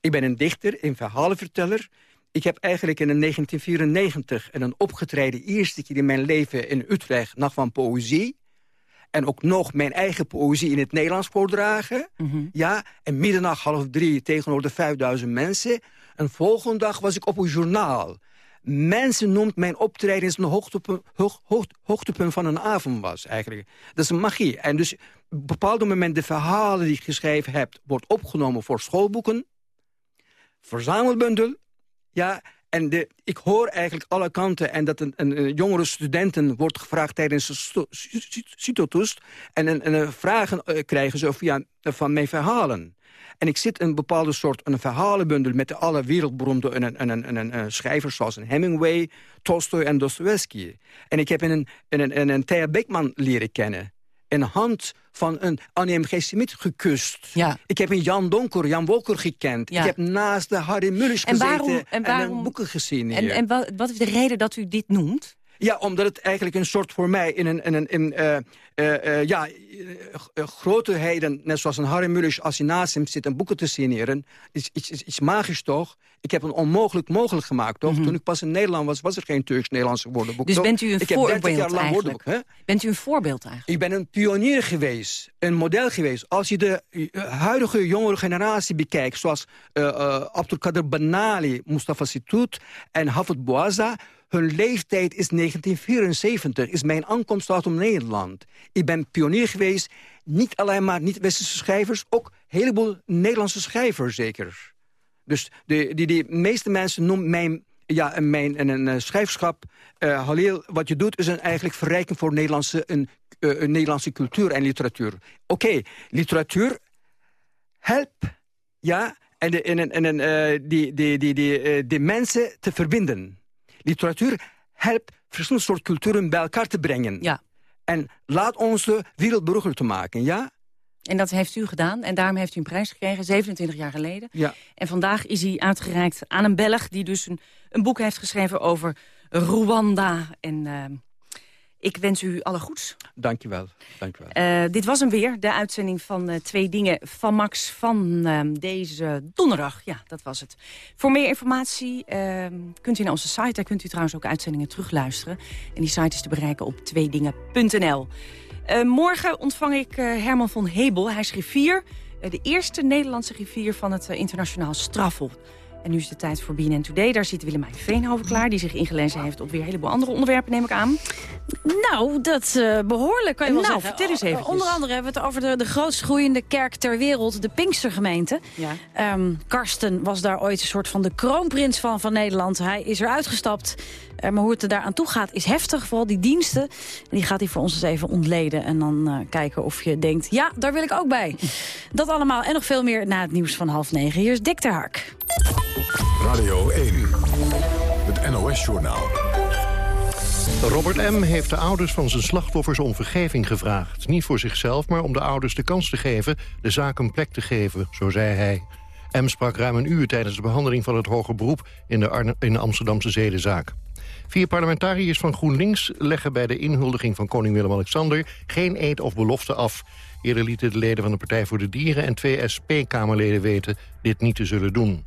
Ik ben een dichter, een verhalenverteller. Ik heb eigenlijk in 1994 een opgetreden eerste keer in mijn leven in Utrecht... nog van poëzie. En ook nog mijn eigen poëzie in het Nederlands voordragen. Mm -hmm. Ja, en middernacht half drie tegenover de 5000 mensen. En volgende dag was ik op een journaal. Mensen noemt mijn optreden een hoogtepunt, hoog, hoog, hoogtepunt van een avond was eigenlijk. Dat is een magie. En dus op een bepaald moment de verhalen die ik geschreven heb... wordt opgenomen voor schoolboeken, verzamelbundel... Ja, en de, ik hoor eigenlijk alle kanten en dat een, een, een jongere studenten wordt gevraagd tijdens de citotoest... en een, een, vragen uh, krijgen ze via, van mijn verhalen. En ik zit een bepaalde soort een verhalenbundel... met alle wereldberoemde een, een, een, een, een schrijvers zoals een Hemingway, Tolstoy en Dostoevsky. En ik heb een, een, een, een, Thea Beckman leren kennen. Een hand van een Annie M. G. Smit gekust. Ja. Ik heb een Jan Donker, Jan Wolker gekend. Ja. Ik heb naast de Harry Mulisch gezeten en, waarom, en, waarom, en boeken gezien. En, en wat, wat is de reden dat u dit noemt? Ja, omdat het eigenlijk een soort voor mij in een, in een in, uh, uh, uh, ja, grootheden, net zoals een Harry Mulisch, als hij naast hem zit en boeken te signeren, is iets, is magisch toch? Ik heb een onmogelijk mogelijk gemaakt, toch? Mm -hmm. Toen ik pas in Nederland was, was er geen Turks-Nederlandse woordenboek. Dus toch? bent u een ik voorbeeld heb 30 jaar lang woordenboek. Hè? Bent u een voorbeeld eigenlijk? Ik ben een pionier geweest, een model geweest. Als je de huidige jongere generatie bekijkt, zoals Abdulkader Banali, Mustafa Situt en Hafid Bouaza hun leeftijd is 1974, is mijn aankomstdatum Nederland. Ik ben pionier geweest, niet alleen maar niet-westerse schrijvers... ook een heleboel Nederlandse schrijvers zeker. Dus de, die, die meeste mensen noemen mijn, ja, mijn een, een schrijfschap... Uh, Halil, wat je doet is een eigenlijk verrijking voor Nederlandse, een, uh, een Nederlandse cultuur en literatuur. Oké, literatuur, help, ja... En, de, en, en, uh, die, die, die, die, die mensen te verbinden literatuur helpt verschillende soorten culturen bij elkaar te brengen. Ja. En laat ons de wereldberuchter te maken, ja? En dat heeft u gedaan. En daarom heeft u een prijs gekregen, 27 jaar geleden. Ja. En vandaag is hij uitgereikt aan een Belg... die dus een, een boek heeft geschreven over Rwanda. En uh, ik wens u alle goeds. Dank je wel. Dank je wel. Uh, dit was hem weer, de uitzending van uh, Twee Dingen van Max van uh, deze donderdag. Ja, dat was het. Voor meer informatie ehm, kunt u naar onze site. Daar kunt u trouwens ook uitzendingen terugluisteren. En die site is te bereiken op tweedingen.nl. morgen ontvang ik Herman van Hebel. Hij is griffier. de eerste Nederlandse griffier van het internationaal strafhof. En nu is de tijd voor BNN Today. Daar zit Willemijn Veenhoven klaar... die zich ingelezen heeft op weer een heleboel andere onderwerpen, neem ik aan. Nou, dat uh, behoorlijk kan je wel nou, zeggen. vertel eens even. Onder andere hebben we het over de, de grootst groeiende kerk ter wereld... de Pinkstergemeente. Ja. Um, Karsten was daar ooit een soort van de kroonprins van, van Nederland. Hij is er uitgestapt. Maar hoe het er daar aan toe gaat is heftig. Vooral die diensten. En die gaat hij voor ons eens even ontleden. En dan kijken of je denkt, ja, daar wil ik ook bij. Dat allemaal en nog veel meer na het nieuws van half negen. Hier is Dick ter Hark. Radio 1, het NOS-journaal. Robert M. heeft de ouders van zijn slachtoffers om vergeving gevraagd. Niet voor zichzelf, maar om de ouders de kans te geven... de zaak een plek te geven, zo zei hij. M. sprak ruim een uur tijdens de behandeling van het hoger beroep... in de, in de Amsterdamse zedenzaak. Vier parlementariërs van GroenLinks leggen bij de inhuldiging van koning Willem-Alexander... geen eed of belofte af. Eerder lieten de leden van de Partij voor de Dieren en twee SP-Kamerleden weten dit niet te zullen doen.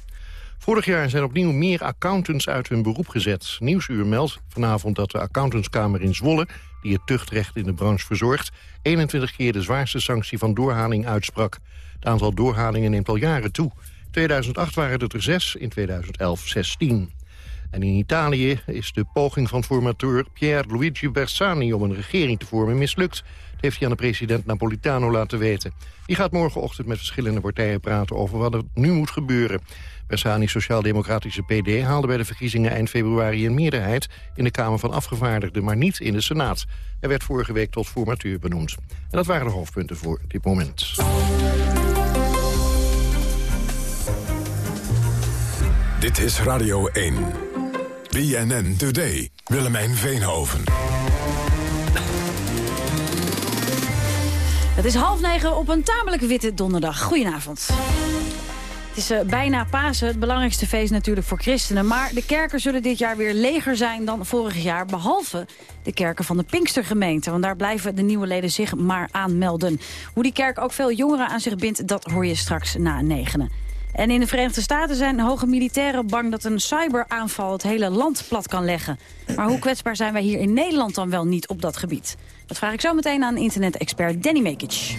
Vorig jaar zijn opnieuw meer accountants uit hun beroep gezet. Nieuwsuur meldt vanavond dat de accountantskamer in Zwolle... die het tuchtrecht in de branche verzorgt... 21 keer de zwaarste sanctie van doorhaling uitsprak. Het aantal doorhalingen neemt al jaren toe. In 2008 waren het er zes, in 2011 16. En in Italië is de poging van formateur Pierre Luigi Bersani... om een regering te vormen mislukt. Dat heeft hij aan de president Napolitano laten weten. Die gaat morgenochtend met verschillende partijen praten over wat er nu moet gebeuren. Bersani's Sociaal-Democratische PD haalde bij de verkiezingen eind februari een meerderheid in de Kamer van Afgevaardigden, maar niet in de Senaat. Hij werd vorige week tot formateur benoemd. En dat waren de hoofdpunten voor dit moment. Dit is Radio 1. BNN Today. Willemijn Veenhoven. Het is half negen op een tamelijk witte donderdag. Goedenavond. Het is uh, bijna Pasen, het belangrijkste feest natuurlijk voor christenen. Maar de kerken zullen dit jaar weer leger zijn dan vorig jaar. Behalve de kerken van de Pinkstergemeente. Want daar blijven de nieuwe leden zich maar aanmelden. Hoe die kerk ook veel jongeren aan zich bindt, dat hoor je straks na negenen. En in de Verenigde Staten zijn hoge militairen bang dat een cyberaanval het hele land plat kan leggen. Maar hoe kwetsbaar zijn wij hier in Nederland dan wel niet op dat gebied? Dat vraag ik zo meteen aan internet-expert Danny Mekic.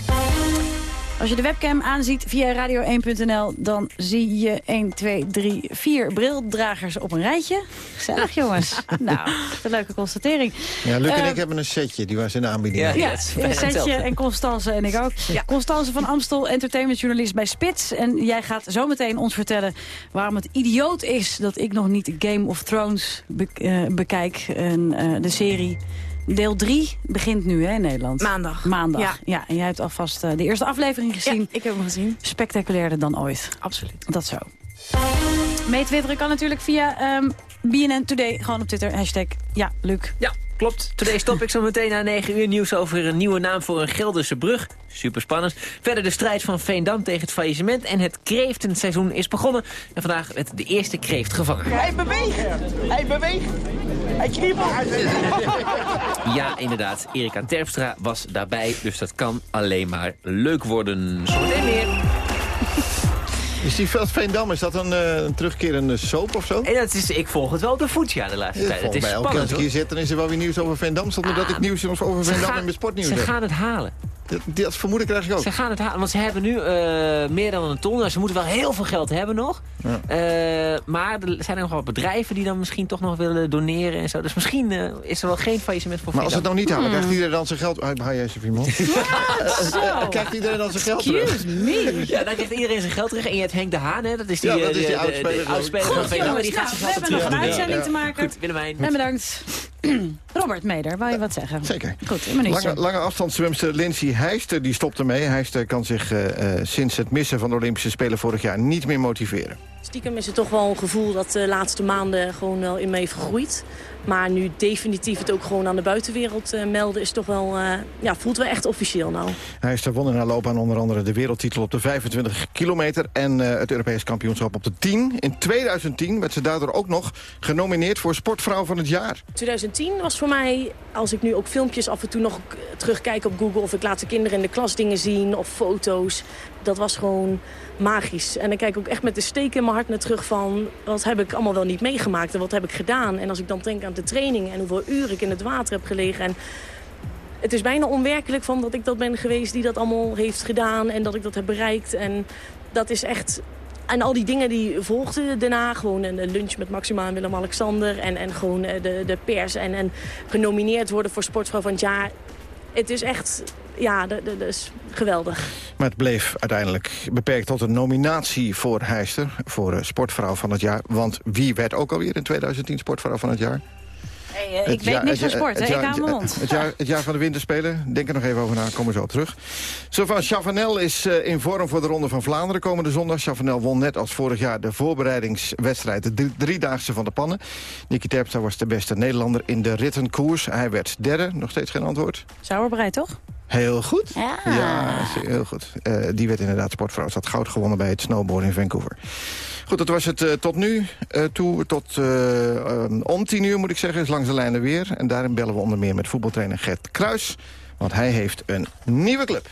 Als je de webcam aanziet via radio1.nl... dan zie je 1, 2, 3, 4 brildragers op een rijtje. Gezellig, jongens. nou, een leuke constatering. Ja, Luc en uh, ik hebben een setje, die was in de aanbieding. Ja, ja een setje en Constance en ik ook. Ja. Constance van Amstel, entertainmentjournalist bij Spits. En jij gaat zo meteen ons vertellen waarom het idioot is... dat ik nog niet Game of Thrones be uh, bekijk, en, uh, de serie... Deel 3 begint nu hè, in Nederland. Maandag. Maandag, ja. ja en jij hebt alvast uh, de eerste aflevering gezien. Ja, ik heb hem gezien. Spectaculairder dan ooit. Absoluut. Dat zo. Meetwitteren kan natuurlijk via um, BNN Today. Gewoon op Twitter. Hashtag ja, Luc. Ja, klopt. Today stop ik zo meteen na 9 uur nieuws over een nieuwe naam voor een Gelderse brug. Super spannend. Verder de strijd van Veendam tegen het faillissement. En het kreeftenseizoen is begonnen. En vandaag werd de eerste kreeft gevangen. Hij beweegt! Hij beweegt! Hij kriebelt! Ja, inderdaad. Erika Terpstra was daarbij. Dus dat kan alleen maar leuk worden. Zometeen meer. Is die Veendam, is dat een, uh, een terugkerende soap of zo? En dat is, ik volg het wel op de voet, ja, de laatste ja, tijd. Het is spannend, elke keer als ik hier zit, dan is er wel weer nieuws over Veendam. Zonder ah, dat ik nieuws over Veendam in mijn sportnieuws Ze heb. gaan het halen. Dat, dat vermoeden krijg ik ook. Ze gaan het halen, want ze hebben nu uh, meer dan een ton. ze moeten wel heel veel geld hebben nog. Ja. Uh, maar er zijn er nog wel bedrijven die dan misschien toch nog willen doneren en zo. Dus misschien uh, is er wel geen faillissement voor Maar als ze het nou niet halen, Hmm. krijgt iedereen dan zijn geld... Ah, Haal jij even iemand? krijgt iedereen dan zijn geld terug? Excuse me. Ja, dan krijgt iedereen zijn geld terug. En je hebt Henk de Haan, hè? dat is die, ja, dat is die de, oudspeler, van. Die gaat nou, zijn we geld hebben nog een terug. uitzending te maken. Goed, Willemijn. En bedankt. Robert Meder, wou je wat zeggen? Zeker. Goed, een minuutje. Lange, lange afstandszwemster Lindsay Heister die stopt ermee. Heister kan zich uh, uh, sinds het missen van de Olympische Spelen vorig jaar niet meer motiveren. Stiekem is het toch wel een gevoel dat de laatste maanden gewoon wel in me heeft gegroeid. Maar nu definitief het ook gewoon aan de buitenwereld uh, melden... is toch wel, uh, ja, voelt wel echt officieel nou. Heister won in haar loopbaan onder andere de wereldtitel op de 25 kilometer... en uh, het Europees kampioenschap op de 10. In 2010 werd ze daardoor ook nog genomineerd voor Sportvrouw van het Jaar. 2010 was voor mij, als ik nu ook filmpjes af en toe nog terugkijk op Google... of ik laat de kinderen in de klas dingen zien of foto's... dat was gewoon magisch. En dan kijk ik ook echt met de steek in mijn hart naar terug van... wat heb ik allemaal wel niet meegemaakt en wat heb ik gedaan. En als ik dan denk aan de training en hoeveel uren ik in het water heb gelegen... En het is bijna onwerkelijk van dat ik dat ben geweest die dat allemaal heeft gedaan... en dat ik dat heb bereikt. En dat is echt... En al die dingen die volgden daarna, gewoon een lunch met Maxima en Willem-Alexander... en, en gewoon de, de pers en, en genomineerd worden voor Sportvrouw van het Jaar. Het is echt ja, dat, is geweldig. Maar het bleef uiteindelijk beperkt tot een nominatie voor Heister... voor uh, Sportvrouw van het Jaar. Want wie werd ook alweer in 2010 Sportvrouw van het Jaar? Hey, uh, ik weet niks van sport, hè? ik hou mijn mond. Het jaar, het jaar van de winterspelen, denk er nog even over na, komen we zo terug. Sylvain Chavanel is uh, in vorm voor de Ronde van Vlaanderen komende zondag. Chavanel won net als vorig jaar de voorbereidingswedstrijd... de driedaagse van de pannen. Nicky Terpstra was de beste Nederlander in de rittenkoers. Hij werd derde, nog steeds geen antwoord. Sauerbrei, toch? Heel goed. Ja, ja heel goed. Uh, die werd inderdaad sportvrouw. Ze had goud gewonnen bij het snowboarden in Vancouver. Goed, dat was het uh, tot nu. Uh, toe, tot um, om tien uur moet ik zeggen, is langs de lijnen weer. En daarin bellen we onder meer met voetbaltrainer Gert Kruis. Want hij heeft een nieuwe club.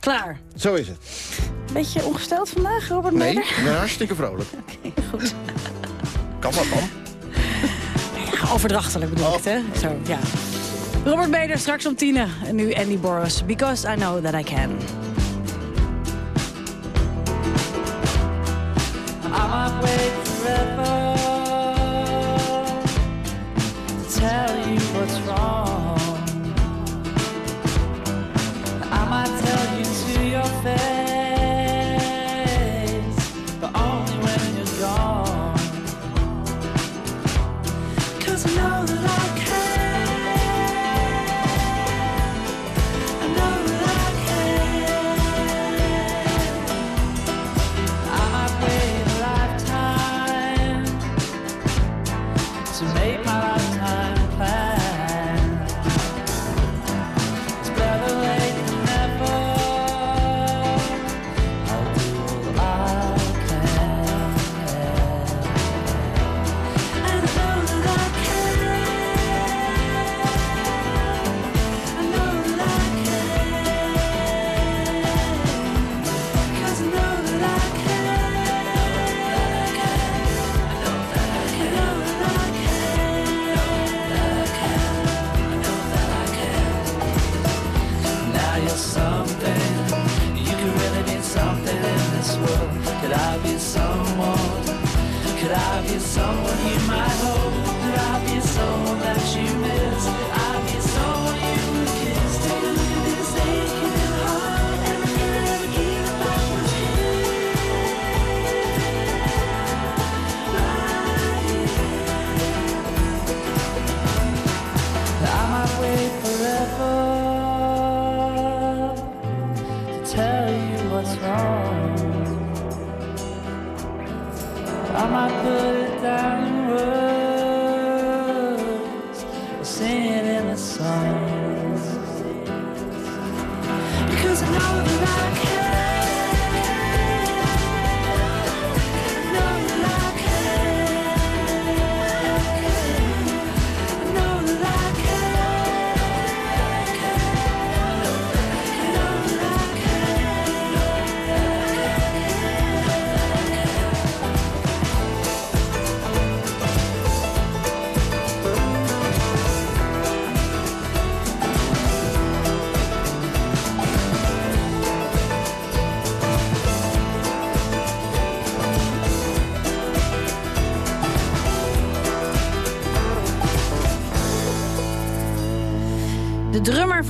Klaar. Zo is het. Beetje ongesteld vandaag, Robert Nee, hartstikke vrolijk. Oké, okay, goed. kan wat dan. Ja, overdrachtelijk bedoel oh. ik hè? Zo, ja. Robert Meder, straks om tien. En nu Andy Boris, Because I Know That I Can. I'm awake forever.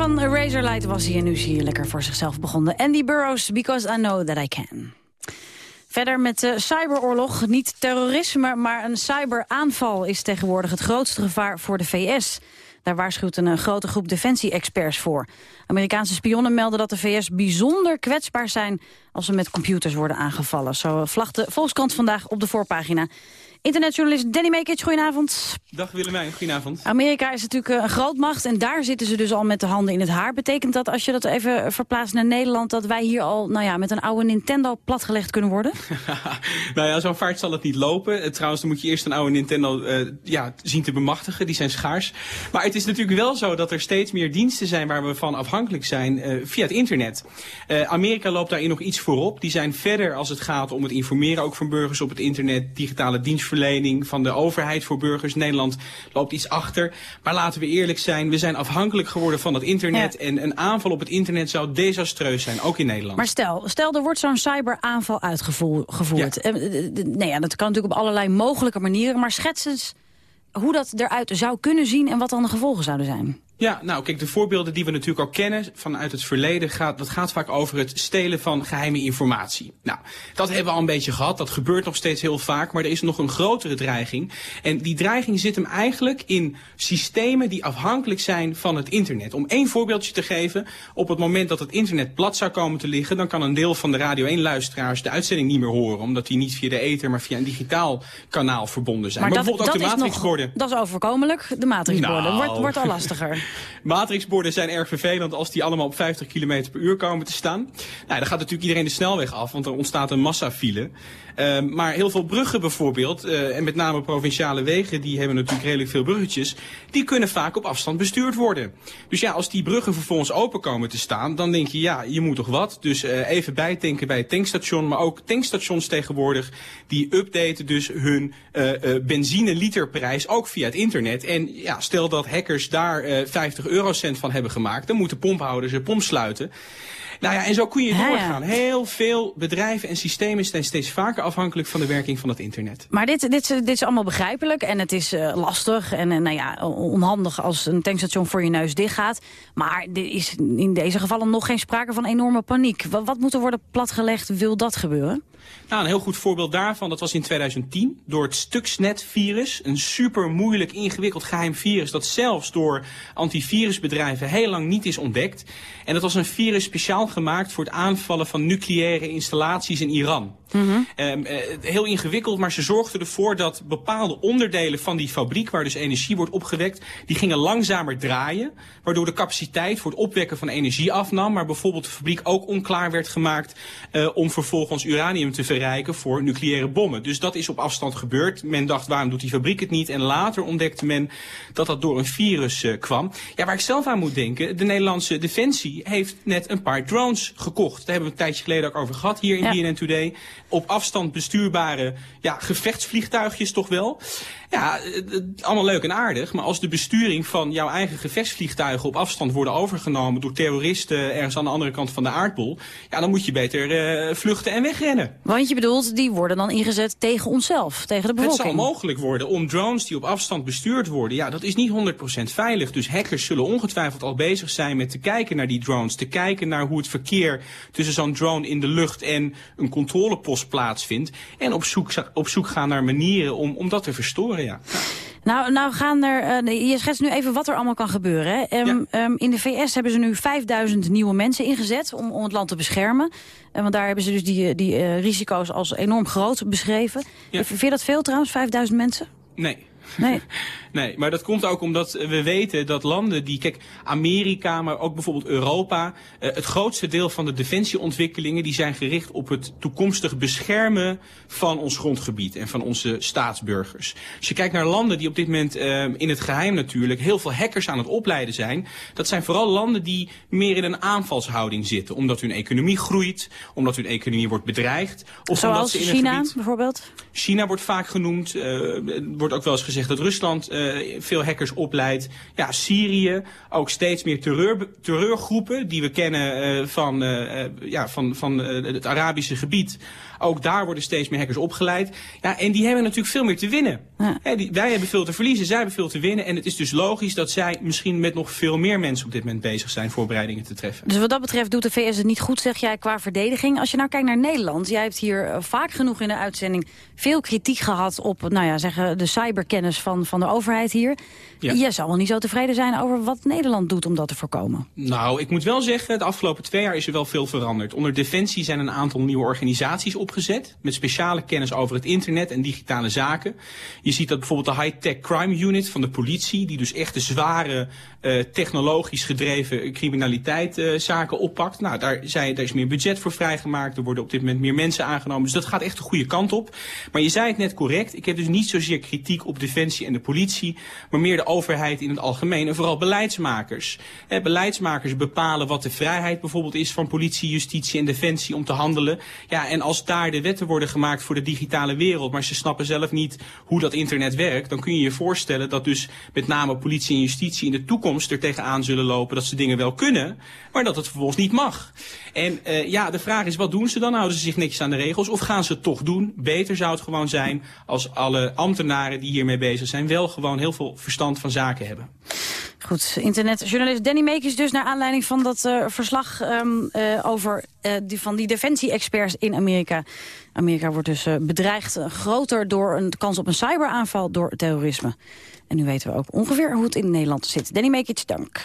Van Razorlight was hier nu is hier lekker voor zichzelf begonnen. Andy Burroughs, Because I Know That I Can. Verder met de cyberoorlog. Niet terrorisme, maar een cyberaanval is tegenwoordig het grootste gevaar voor de VS. Daar waarschuwt een grote groep defensie-experts voor. Amerikaanse spionnen melden dat de VS bijzonder kwetsbaar zijn... als ze met computers worden aangevallen. Zo vlagt de Volkskrant vandaag op de voorpagina. Internetjournalist Danny Mekic, goedenavond. Dag Willemijn, goedenavond. Amerika is natuurlijk eh, een grootmacht en daar zitten ze dus al met de handen in het haar. Betekent dat als je dat even verplaatst naar Nederland... dat wij hier al nou ja, met een oude Nintendo platgelegd kunnen worden? nou ja, zo'n vaart zal het niet lopen. Eh, trouwens, dan moet je eerst een oude Nintendo uh, ja, zien te bemachtigen. Die zijn schaars. Maar het is natuurlijk wel zo dat er steeds meer diensten zijn... waar we van afhankelijk zijn uh, via het internet. Uh, Amerika loopt daarin nog iets voorop. Die zijn verder als het gaat om het informeren ook van burgers op het internet... digitale dienstverlening van de overheid voor burgers. Nederland loopt iets achter. Maar laten we eerlijk zijn, we zijn afhankelijk geworden van het internet. Ja. En een aanval op het internet zou desastreus zijn, ook in Nederland. Maar stel, stel er wordt zo'n cyberaanval uitgevoerd. Ja. nee, ja, dat kan natuurlijk op allerlei mogelijke manieren. Maar schets eens hoe dat eruit zou kunnen zien en wat dan de gevolgen zouden zijn. Ja, nou kijk, de voorbeelden die we natuurlijk al kennen vanuit het verleden, gaat, dat gaat vaak over het stelen van geheime informatie. Nou, dat hebben we al een beetje gehad, dat gebeurt nog steeds heel vaak, maar er is nog een grotere dreiging. En die dreiging zit hem eigenlijk in systemen die afhankelijk zijn van het internet. Om één voorbeeldje te geven, op het moment dat het internet plat zou komen te liggen, dan kan een deel van de Radio 1 luisteraars de uitzending niet meer horen, omdat die niet via de ether, maar via een digitaal kanaal verbonden zijn. Maar, maar dat, bijvoorbeeld ook dat de is nog, matrixborden. dat is overkomelijk. De matrixborden Nou. wordt, wordt al lastiger. Matrixborden zijn erg vervelend als die allemaal op 50 km per uur komen te staan. Nou, dan gaat natuurlijk iedereen de snelweg af, want er ontstaat een massafile. Ehm, maar heel veel bruggen bijvoorbeeld, eh, en met name provinciale wegen, die hebben natuurlijk redelijk veel bruggetjes, die kunnen vaak op afstand bestuurd worden. Dus ja, als die bruggen vervolgens open komen te staan, dan denk je, ja, je moet toch wat. Dus eh, even bijtanken bij het tankstation, maar ook tankstations tegenwoordig, die updaten dus hun eh, benzineliterprijs ook via het internet. En ja, stel dat hackers daar 50 eurocent van hebben gemaakt, dan moeten pomphouders hun pomp sluiten. Nou ja, en zo kun je doorgaan. Heel veel bedrijven en systemen zijn steeds vaker afhankelijk van de werking van het internet. Maar dit, dit, dit is allemaal begrijpelijk en het is eh, lastig en eh, nou ja, onhandig als een tankstation voor je neus dichtgaat. Maar er is in deze gevallen nog geen sprake van enorme paniek. Wat, wat moet er worden platgelegd, wil dat gebeuren? Nou, een heel goed voorbeeld daarvan, dat was in 2010 door het Stuxnet-virus. Een super moeilijk, ingewikkeld geheim virus dat zelfs door antivirusbedrijven heel lang niet is ontdekt. En dat was een virus speciaal gemaakt voor het aanvallen van nucleaire installaties in Iran. Ehm, eh, heel ingewikkeld, maar ze zorgden ervoor dat bepaalde onderdelen van die fabriek, waar dus energie wordt opgewekt, die gingen langzamer draaien. Waardoor de capaciteit voor het opwekken van energie afnam. Maar bijvoorbeeld de fabriek ook onklaar werd gemaakt eh, om vervolgens uranium te verrijken voor nucleaire bommen. Dus dat is op afstand gebeurd. Men dacht, waarom doet die fabriek het niet? En later ontdekte men dat dat door een virus eh, kwam. Ja, waar ik zelf aan moet denken, de Nederlandse Defensie heeft net een paar drones gekocht. Daar hebben we een tijdje geleden ook over gehad hier in Ja. BNN Today. Op afstand bestuurbare ja, gevechtsvliegtuigjes toch wel. Ja, allemaal leuk en aardig. Maar als de besturing van jouw eigen gevechtsvliegtuigen op afstand worden overgenomen door terroristen ergens aan de andere kant van de aardbol. Ja, dan moet je beter eh, vluchten en wegrennen. Want je bedoelt, die worden dan ingezet tegen onszelf, tegen de Het bevolking. zal mogelijk worden om drones die op afstand bestuurd worden. Ja, dat is niet 100% veilig. Dus hackers zullen ongetwijfeld al bezig zijn met te kijken naar die drones. Te kijken naar hoe het verkeer tussen zo'n drone in de lucht en een controlepost plaatsvindt. En op zoek, op zoek gaan naar manieren om, om dat te verstoren, ja. Nou, nou gaan er, eh, je schetst nu even wat er allemaal kan gebeuren. Hè? Ehm, ehm, in de VS hebben ze nu 5000 nieuwe mensen ingezet om, om het land te beschermen. En want daar hebben ze dus die, die eh, risico's als enorm groot beschreven. Vind je dat veel trouwens, 5000 mensen? Nee. Nee. Nee, maar dat komt ook omdat we weten dat landen die, kijk, Amerika, maar ook bijvoorbeeld Europa, eh, het grootste deel van de defensieontwikkelingen die zijn gericht op het toekomstig beschermen van ons grondgebied en van onze staatsburgers. Als je kijkt naar landen die op dit moment eh, in het geheim natuurlijk heel veel hackers aan het opleiden zijn, dat zijn vooral landen die meer in een aanvalshouding zitten, omdat hun economie groeit, omdat hun economie wordt bedreigd, of omdat Zoals ze in China gebied bijvoorbeeld? China wordt vaak genoemd. eh, wordt ook wel eens gezegd dat Rusland eh, veel hackers opleidt. Ja, Syrië, ook steeds meer terreur, terreurgroepen die we kennen eh, van, eh, ja, van, van het Arabische gebied. Ook daar worden steeds meer hackers opgeleid. Ja, en die hebben natuurlijk veel meer te winnen. Die, wij hebben veel te verliezen, zij hebben veel te winnen. En het is dus logisch dat zij misschien met nog veel meer mensen op dit moment bezig zijn voorbereidingen te treffen. Dus wat dat betreft doet de VS het niet goed, zeg jij, qua verdediging. Als je nou kijkt naar Nederland, jij hebt hier eh, vaak genoeg in de uitzending veel kritiek gehad op nou ja, zeggen, de cyberkennis van, van de overheid hier. Ja. Jij zal wel niet zo tevreden zijn over wat Nederland doet om dat te voorkomen. Nou, ik moet wel zeggen, de afgelopen twee jaar is er wel veel veranderd. Onder Defensie zijn een aantal nieuwe organisaties opgezet... met speciale kennis over het internet en digitale zaken. Je ziet dat bijvoorbeeld de High-Tech Crime Unit van de politie... die dus echt de zware, eh, technologisch gedreven criminaliteitszaken zaken oppakt. Nou, daar is meer budget voor vrijgemaakt. Er worden op dit moment meer mensen aangenomen. Dus dat gaat echt de goede kant op. Maar je zei het net correct. Ik heb dus niet zozeer kritiek op Defensie en de politie... maar meer de overheid in het algemeen en vooral beleidsmakers. Eh, beleidsmakers bepalen wat de vrijheid bijvoorbeeld is van politie, justitie en defensie om te handelen. Ja, en als daar de wetten worden gemaakt voor de digitale wereld, maar ze snappen zelf niet hoe dat internet werkt, dan kun je je voorstellen dat dus met name politie en justitie in de toekomst er tegenaan zullen lopen dat ze dingen wel kunnen, maar dat het vervolgens niet mag. En eh, ja, de vraag is, wat doen ze dan? Houden ze zich netjes aan de regels of gaan ze het toch doen? Beter zou het gewoon zijn als alle ambtenaren die hiermee bezig zijn wel gewoon heel veel verstand van zaken hebben. Goed, internetjournalist Danny Meekjes dus naar aanleiding van dat uh, verslag um, uh, over uh, die, van die defensie-experts in Amerika. Amerika wordt dus bedreigd groter door een kans op een cyberaanval door terrorisme. En nu weten we ook ongeveer hoe het in Nederland zit. Danny Meekjes, dank.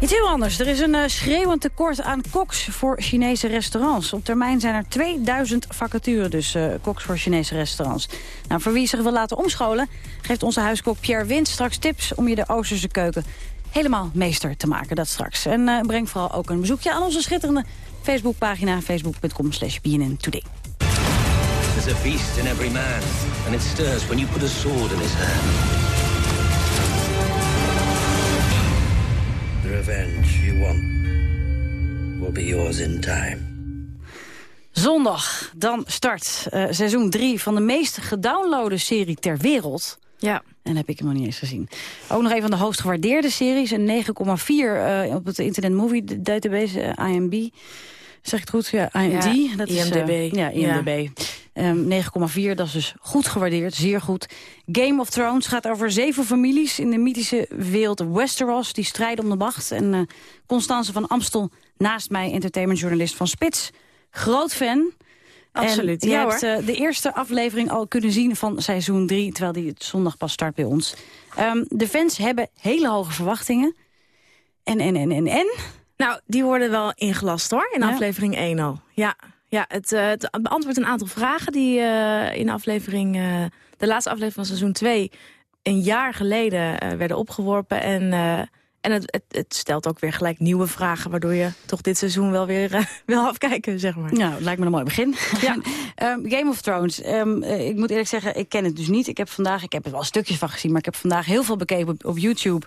Iets heel anders. Er is een uh, schreeuwend tekort aan koks voor Chinese restaurants. Op termijn zijn er 2000 vacatures, dus uh, koks voor Chinese restaurants. Nou, voor wie zich wil laten omscholen, geeft onze huiskok Pierre Wind straks tips om je de Oosterse keuken helemaal meester te maken. Dat straks. En uh, breng vooral ook een bezoekje aan onze schitterende Facebookpagina, facebook.com slash Today. There's a beast in every man, and it stirs when you put a sword in his hand. Revenge you want will be yours in time. Zondag, dan start uh, seizoen 3 van de meest gedownloade serie ter wereld. Ja. En heb ik hem nog niet eens gezien. Ook nog een van de hoogst gewaardeerde series. Een 9,4 uh, op het Internet Movie Database, uh, IMB. Zeg ik het goed? Ja, IMD. Ja, dat IMDb. Is, ja, IMDb. Ja. Um, ehm, 9,4, dat is dus goed gewaardeerd, zeer goed. Game of Thrones gaat over zeven families in de mythische wereld Westeros... die strijden om de macht. En uh, Constance van Amstel, naast mij entertainmentjournalist van Spits. Groot fan. Absoluut, en je hebt uh, de eerste aflevering al kunnen zien van seizoen 3... terwijl die het zondag pas start bij ons. Um, de fans hebben hele hoge verwachtingen. En, en, en, en, en... Nou, die worden wel ingelast hoor, in aflevering 1 al. Ja, ja, het, uh, het, beantwoordt een aantal vragen die uh, in aflevering, uh, de laatste aflevering van seizoen 2 een jaar geleden werden opgeworpen. En, en het, het, het, stelt ook weer gelijk nieuwe vragen, waardoor je toch dit seizoen wel weer wil afkijken, zeg maar. Nou, lijkt me een mooi begin. Ja. um, Game of Thrones, um, ik moet eerlijk zeggen, ik ken het dus niet. Ik heb vandaag, ik heb er wel stukjes van gezien, maar ik heb vandaag heel veel bekeken op, op YouTube...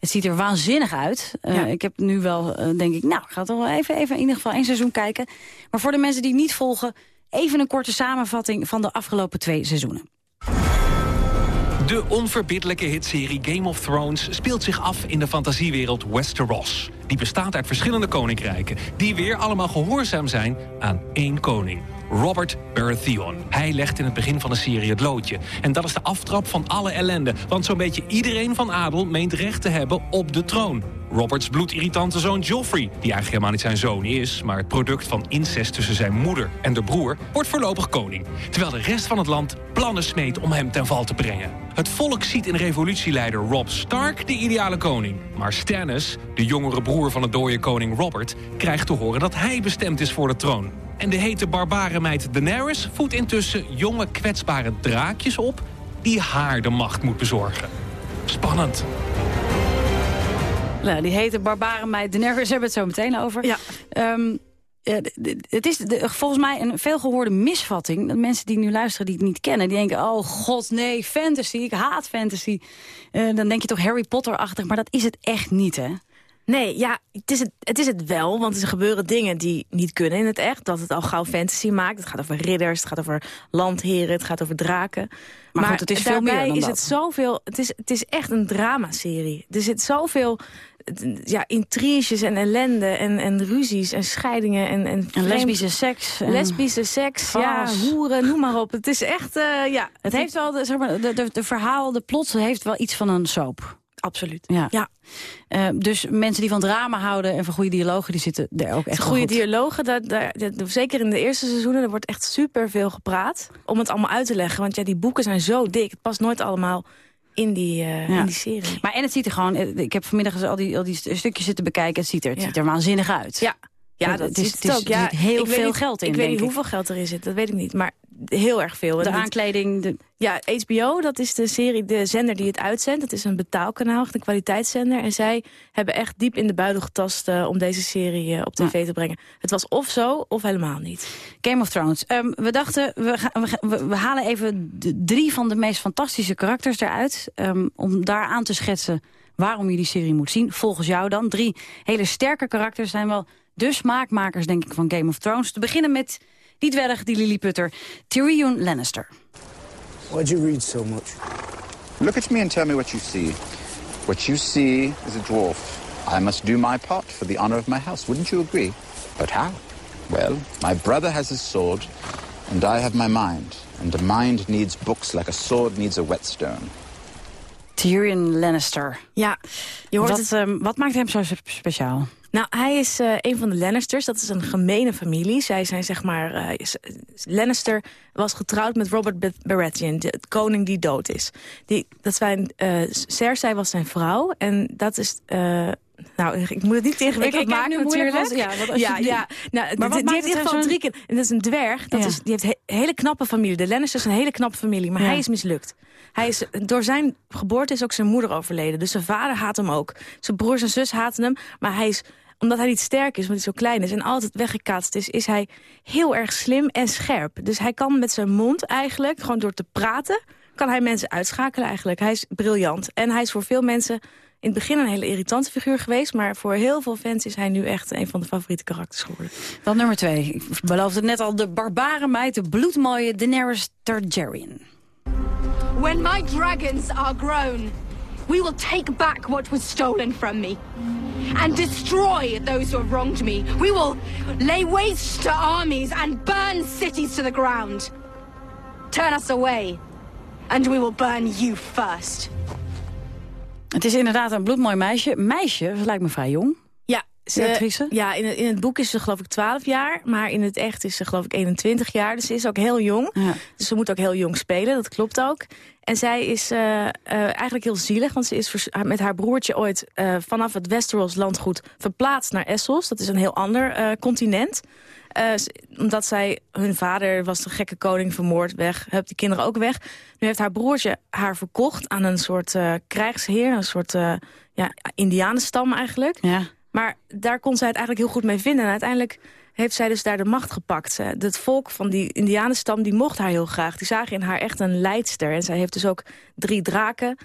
Het ziet er waanzinnig uit. Uh, Ik heb nu wel, uh, denk ik, nou, ik ga toch wel even, even in ieder geval één seizoen kijken. Maar voor de mensen die niet volgen, even een korte samenvatting van de afgelopen twee seizoenen. De onverbiddelijke hitserie Game of Thrones speelt zich af in de fantasiewereld Westeros. Die bestaat uit verschillende koninkrijken, die weer allemaal gehoorzaam zijn aan één koning. Robert Baratheon. Hij legt in het begin van de serie het loodje. En dat is de aftrap van alle ellende. Want zo'n beetje iedereen van adel meent recht te hebben op de troon. Roberts bloedirritante zoon Joffrey, die eigenlijk helemaal niet zijn zoon is... maar het product van incest tussen zijn moeder en de broer... wordt voorlopig koning. Terwijl de rest van het land plannen smeet om hem ten val te brengen. Het volk ziet in revolutieleider Rob Stark de ideale koning. Maar Stannis, de jongere broer van de dode koning Robert... krijgt te horen dat hij bestemd is voor de troon. En de hete barbarenmeid Daenerys voedt intussen jonge kwetsbare draakjes op... die haar de macht moet bezorgen. Spannend. Nou, die hete barbarenmeid Daenerys hebben het zo meteen over. Ja. Um, het is de, volgens mij een veelgehoorde misvatting... dat mensen die nu luisteren die het niet kennen... die denken, oh god, nee, fantasy, ik haat fantasy. Uh, dan denk je toch Harry Potter-achtig, maar dat is het echt niet, hè? Nee, ja, het is het, het is het wel, want er gebeuren dingen die niet kunnen in het echt. Dat het al gauw fantasy maakt. Het gaat over ridders, het gaat over landheren, het gaat over draken. Maar, maar goed, het is veel meer dan is dat. het zoveel. Het is, het is echt een dramaserie. Er zit zoveel ja, intriges en ellende en, en ruzies en scheidingen en, en, en lesbische seks. En lesbische seks, ja, hoeren, noem maar op. Het is echt, uh, ja. Het heeft wel, de, zeg maar, de, de, de verhaal, de plot heeft wel iets van een soap. Absoluut. Ja. ja. Uh, dus mensen die van drama houden en van goede dialogen, die zitten er ook echt Goede dialogen, dat, dat, dat, zeker in de eerste seizoenen, er wordt echt super veel gepraat. Om het allemaal uit te leggen, want ja, die boeken zijn zo dik. Het past nooit allemaal in die, uh, in die serie. Maar en het ziet er gewoon, eh, ik heb vanmiddag al die, al die stukjes zitten bekijken, het ziet er, het ziet er waanzinnig uit. Ja, ja, dat, is, het is ook. Ja, heel veel geld in, Ik weet niet hoeveel geld erin zit, dat weet ik niet. Maar heel erg veel. De aankleding. De... Ja, HBO, dat is de serie, de zender die het uitzendt. Dat is een betaalkanaal, een kwaliteitszender. En zij hebben echt diep in de buidel getast uh, om deze serie uh, op tv te brengen. Het was of zo, of helemaal niet. Game of Thrones. Um, we dachten, we, we, we, halen even drie van de meest fantastische karakters eruit. Um, om daar aan te schetsen waarom je die serie moet zien. Volgens jou dan. Drie hele sterke karakters zijn wel de smaakmakers, denk ik, van Game of Thrones. Te beginnen met die dwerg, die Lilliputter, Tyrion Lannister. Why'd you read so much? Look at me and tell me what you see. What you see is a dwarf. I must do my part for the honor of my house. Wouldn't you agree? But how? Well, my brother has his sword, and I have my mind. And a mind needs books like a sword needs a whetstone. Tyrion Lannister. Ja, je hoort wat, het... ehm, wat maakt hem zo speciaal? Nou, hij is uh, een van de Lannisters. Dat is een gemene familie. Zij zijn zeg maar... Uh, Lannister was getrouwd met Robert Baratheon, de koning die dood is. Die, dat zijn, uh, Cersei was zijn vrouw. En dat is... Nou, ik moet het niet ingewikkeld ik, maken natuurlijk. Ja, wat ja, ja. Nou, maar die, die heeft zo'n... drie keer... En dat is een dwerg. Dat ja. is, die heeft een hele knappe familie. De Lannisters is een hele knappe familie. Maar ja. hij is mislukt. Hij is, door zijn geboorte is ook zijn moeder overleden. Dus zijn vader haat hem ook. Zijn broers en zus haten hem. Maar hij is omdat hij niet sterk is, omdat hij zo klein is... en altijd weggekaatst is, is hij heel erg slim en scherp. Dus hij kan met zijn mond eigenlijk, gewoon door te praten... kan hij mensen uitschakelen eigenlijk. Hij is briljant. En hij is voor veel mensen in het begin een hele irritante figuur geweest... maar voor heel veel fans is hij nu echt een van de favoriete karakters geworden. Dan nummer twee. Ik beloofde net al de barbare meid, de bloedmooie Daenerys Targaryen. When my dragons are grown, we will take back what was stolen from me. And destroy those who have wronged me. We will lay waste to armies and burn cities to the ground. Turn us away, and we will burn you first. Het is inderdaad een bloedmooi meisje. Meisje, dat lijkt me vrij jong. Ja, ze, ja in, het, in het boek is ze geloof ik 12 jaar. Maar in het echt is ze geloof ik 21 jaar. Dus ze is ook heel jong. Ja. Dus ze moet ook heel jong spelen, dat klopt ook. En zij is uh, uh, eigenlijk heel zielig, want ze is met haar broertje ooit uh, vanaf het Westeros landgoed verplaatst naar Essos. Dat is een heel ander continent. Omdat zij, hun vader was de gekke koning vermoord, weg. Heb de kinderen ook weg. Nu heeft haar broertje haar verkocht aan een soort krijgsheer. Een soort ja, indianenstam eigenlijk. Ja. Maar daar kon zij het eigenlijk heel goed mee vinden. En uiteindelijk heeft zij dus daar de macht gepakt. Het volk van die indianenstam die mocht haar heel graag. Die zagen in haar echt een leidster. En zij heeft dus ook drie draken.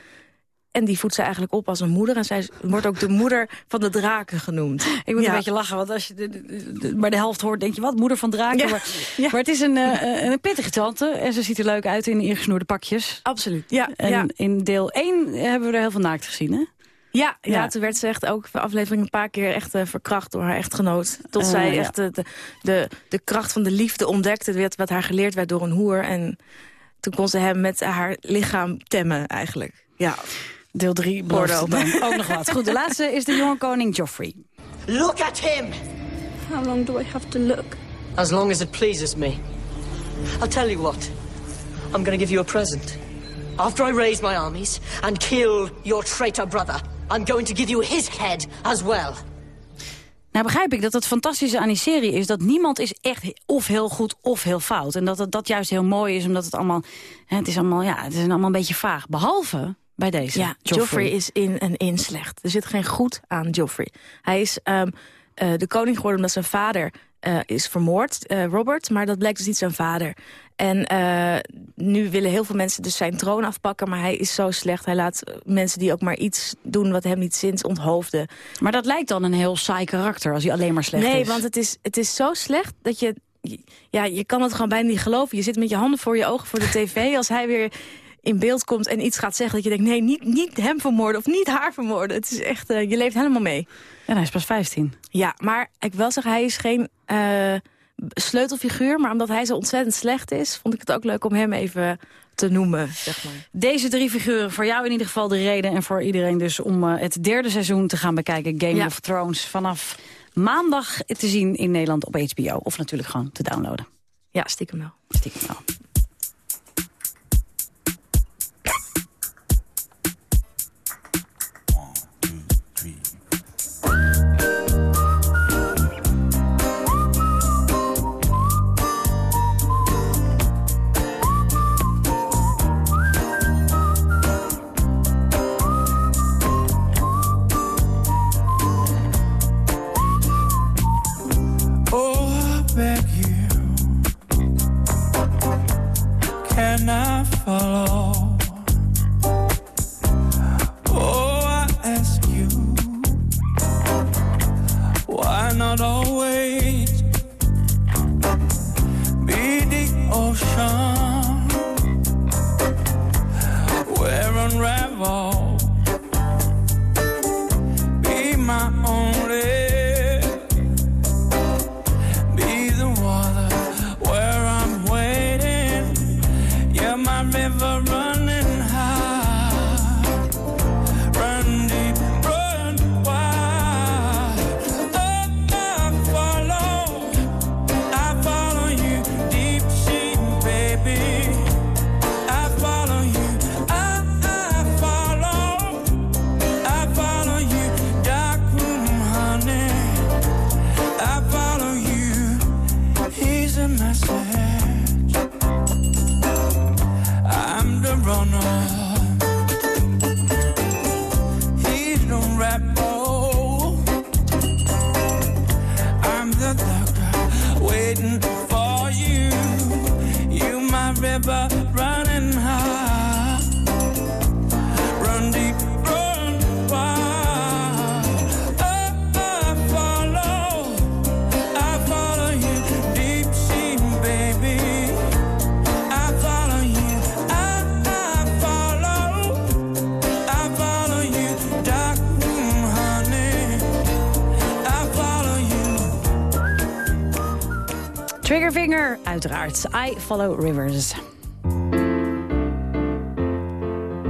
En die voedt zij eigenlijk op als een moeder. En zij wordt ook de moeder van de draken genoemd. Ik moet ja. een beetje lachen, want als je de, de, de, helft hoort... denk je, wat, moeder van draken? Ja. Maar, ja. maar, het is een, uh, een pittige tante. En ze ziet er leuk uit in ingesnoerde pakjes. Absoluut, ja. En in deel 1 hebben we er heel veel naakt gezien, hè? Ja, ja, ja, toen werd ze echt ook de aflevering een paar keer echt uh, verkracht door haar echtgenoot. Tot uh, zij echt ja. de, de, de kracht van de liefde ontdekte, werd, wat haar geleerd werd door een hoer. En toen kon ze hem met haar lichaam temmen eigenlijk. Ja. Deel 3 Bordeaux. dan ook nog wat. Goed, de laatste is de jonge koning Joffrey. Look at him! How long do I have to look? As long as it pleases me. I'll tell you what. I'm gonna give you a present. After I raise my armies and kill your traitor brother, I'm going to give you his head as well. Nou begrijp ik dat het fantastische aan die serie is... dat niemand is echt of heel goed of heel fout. En dat het, dat juist heel mooi is, omdat het allemaal... Hè, het, is allemaal ja, het is allemaal een beetje vaag. Behalve bij deze. Ja, Joffrey, Joffrey is in en in slecht. Er zit geen goed aan Joffrey. Hij is um, uh, de koning geworden omdat zijn vader uh, is vermoord, uh, Robert. Maar dat blijkt dus niet zijn vader. En uh, nu willen heel veel mensen dus zijn troon afpakken... maar hij is zo slecht. Hij laat mensen die ook maar iets doen wat hem niet zins onthoofden. Maar dat lijkt dan een heel saai karakter als hij alleen maar slecht nee, is. Nee, want het is, het is zo slecht dat je... Ja, je kan het gewoon bijna niet geloven. Je zit met je handen voor je ogen voor de tv. Als hij weer in beeld komt en iets gaat zeggen... dat je denkt, nee, niet, niet hem vermoorden of niet haar vermoorden. Het is echt, uh, je leeft helemaal mee. En hij is pas 15. Ja, maar ik wil zeggen, hij is geen uh, sleutelfiguur... maar omdat hij zo ontzettend slecht is... vond ik het ook leuk om hem even te noemen, zeg maar. Deze drie figuren, voor jou in ieder geval de reden... en voor iedereen dus om uh, het derde seizoen te gaan bekijken. Game ja. of Thrones vanaf maandag te zien in Nederland op HBO. Of natuurlijk gewoon te downloaden. Ja, stiekem wel. Stiekem wel. never running. Triggerfinger, uiteraard. I Follow Rivers.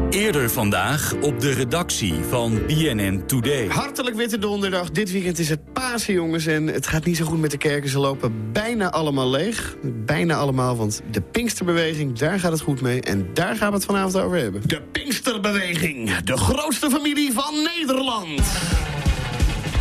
Eerder vandaag op de redactie van BNN Today. Hartelijk Witte Donderdag. Dit weekend is het Pasen, jongens. En het gaat niet zo goed met de kerken. Ze lopen bijna allemaal leeg. Bijna allemaal, want de Pinksterbeweging, daar gaat het goed mee. En daar gaan we het vanavond over hebben. De Pinksterbeweging, de grootste familie van Nederland.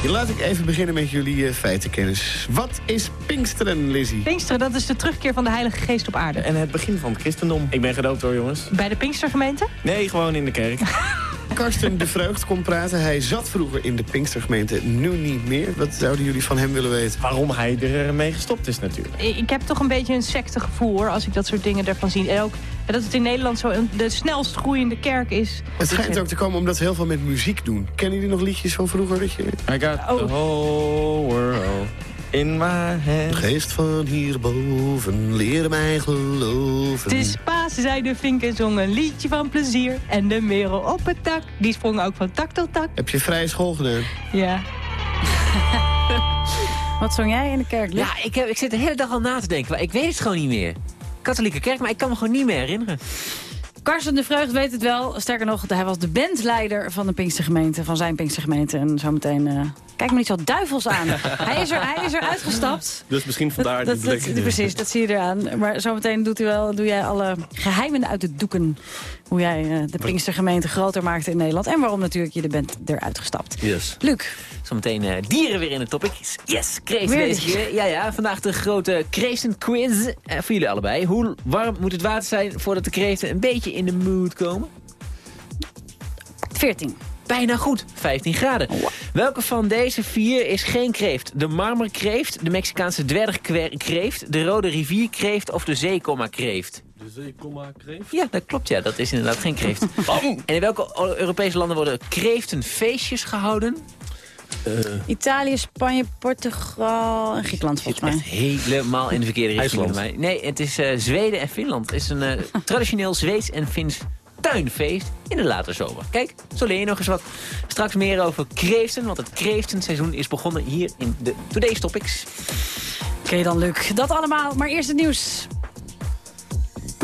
Laat ik even beginnen met jullie eh, feitenkennis. Wat is Pinksteren, Lizzie? Pinksteren, dat is de terugkeer van de Heilige Geest op aarde. En het begin van het christendom. Ik ben gedoopt hoor, jongens. Bij de Pinkstergemeente? Nee, gewoon in de kerk. Karsten de Vreugd komt praten. Hij zat vroeger in de Pinkstergemeente, nu niet meer. Wat zouden jullie van hem willen weten? Waarom hij ermee gestopt is natuurlijk. Ik heb toch een beetje een sectegevoel hoor, als ik dat soort dingen ervan zie. En ook dat het in Nederland zo een- de snelst groeiende kerk is. Het schijnt ook te komen omdat ze heel veel met muziek doen. Kennen jullie nog liedjes van vroeger? Dat je... I got the whole world in my hands. Geest van hierboven, leer mij geloven. Het is Pasen, zei de vinken, zong een liedje van plezier. En de merel op het dak, die sprong ook van tak tot tak. Heb je vrije school gedaan? Ja. Wat zong jij in de kerk, Luc? Ja, ik, heb, ik zit de hele dag al na te denken, maar ik weet het gewoon niet meer. Katholieke kerk, maar ik kan me gewoon niet meer herinneren. Karsten de Vreugd weet het wel. Sterker nog, hij was de bandleider van de Pinkstergemeente, van zijn Pinkstergemeente. En zometeen, eh, kijk me niet zo duivels aan. hij, is er, hij is er uitgestapt. Dus misschien vandaar dat, die dat, Precies, dat zie je eraan. Maar zometeen doet u wel, doe jij alle geheimen uit de doeken. Hoe jij eh, de Pinkstergemeente groter maakte in Nederland. En waarom natuurlijk je er bent eruit gestapt. Yes. Luc. Zometeen eh, dieren weer in het topic. Yes, kreeft deze keer. Ja, ja, vandaag de grote kreeftenquiz eh, voor jullie allebei. Hoe warm moet het water zijn voordat de kreeften een beetje in de mood komen? 14. Bijna goed, 15 graden. Welke van deze vier is geen kreeft? De marmerkreeft, de Mexicaanse dwergkreeft, de rode rivierkreeft of de zeekomma-kreeft? De zeekomma kreeft? Ja, dat klopt, ja. Dat is inderdaad geen kreeft. en in welke Europese landen worden kreeftenfeestjes gehouden? Italië, Spanje, Portugal en Griekenland volgens mij. Helemaal in de verkeerde richting. IJsland. Nee, het is eh, Zweden en Finland. Het is een eh, traditioneel Zweeds en Fins tuinfeest in de late zomer. Kijk, zo leer je nog eens wat. Straks meer over kreeften, want het kreeftenseizoen is begonnen hier in de Today's Topics. Oké dan, Luc. Dat allemaal, maar eerst het nieuws.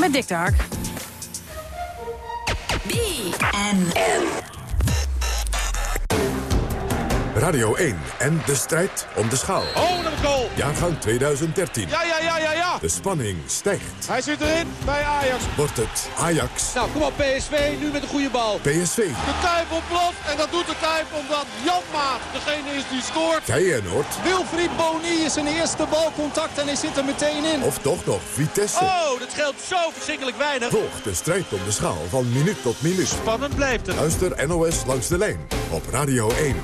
Met Dick de Hark. Radio 1 en de strijd om de schaal. Oh, dat is goal. Jaargang 2013. Ja, ja, ja, ja, ja. De spanning stijgt. Hij zit erin bij Ajax. Wordt het Ajax, Nou, kom op PSV, nu met een goede bal. PSV, De Kuip ontploft en dat doet de Kuip omdat Jan Maat degene is die scoort. Feyenoord Wilfried Boni is zijn eerste balcontact en hij zit er meteen in. of toch nog Vitesse? Oh, dat scheelt zo verschrikkelijk weinig. Volg de strijd om de schaal van minuut tot minuut. Spannend blijft het. Luister NOS langs de lijn op Radio 1.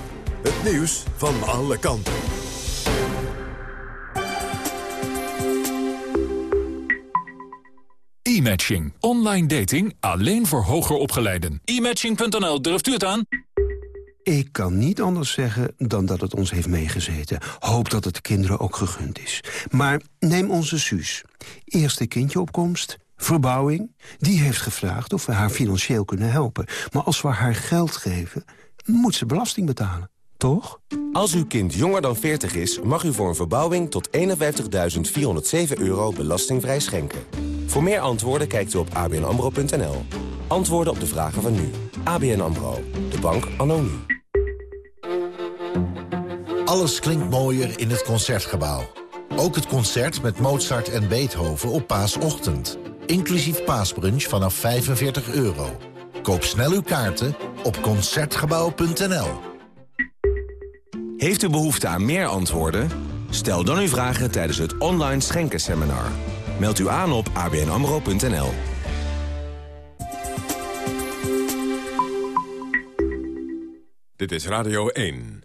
Het nieuws van alle kanten. E-matching. Online dating alleen voor hoger opgeleiden. E-matching.nl, durft u het aan? Ik kan niet anders zeggen dan dat het ons heeft meegezeten. Hoop dat het de kinderen ook gegund is. Maar neem onze Suus. Eerste kindjeopkomst, verbouwing. Die heeft gevraagd of we haar financieel kunnen helpen. Maar als we haar geld geven, moet ze belasting betalen. Toch? Als uw kind jonger dan 40 is, mag u voor een verbouwing tot 51.407 euro belastingvrij schenken. Voor meer antwoorden kijkt u op abnamro.nl. Antwoorden op de vragen van nu. ABN AMRO. De bank anno nu. Alles klinkt mooier in het Concertgebouw. Ook het concert met Mozart en Beethoven op paasochtend. Inclusief paasbrunch vanaf 45 euro. Koop snel uw kaarten op Concertgebouw.nl. Heeft u behoefte aan meer antwoorden? Stel dan uw vragen tijdens het online schenkenseminar. Meld u aan op abnamro.nl. Dit is Radio 1.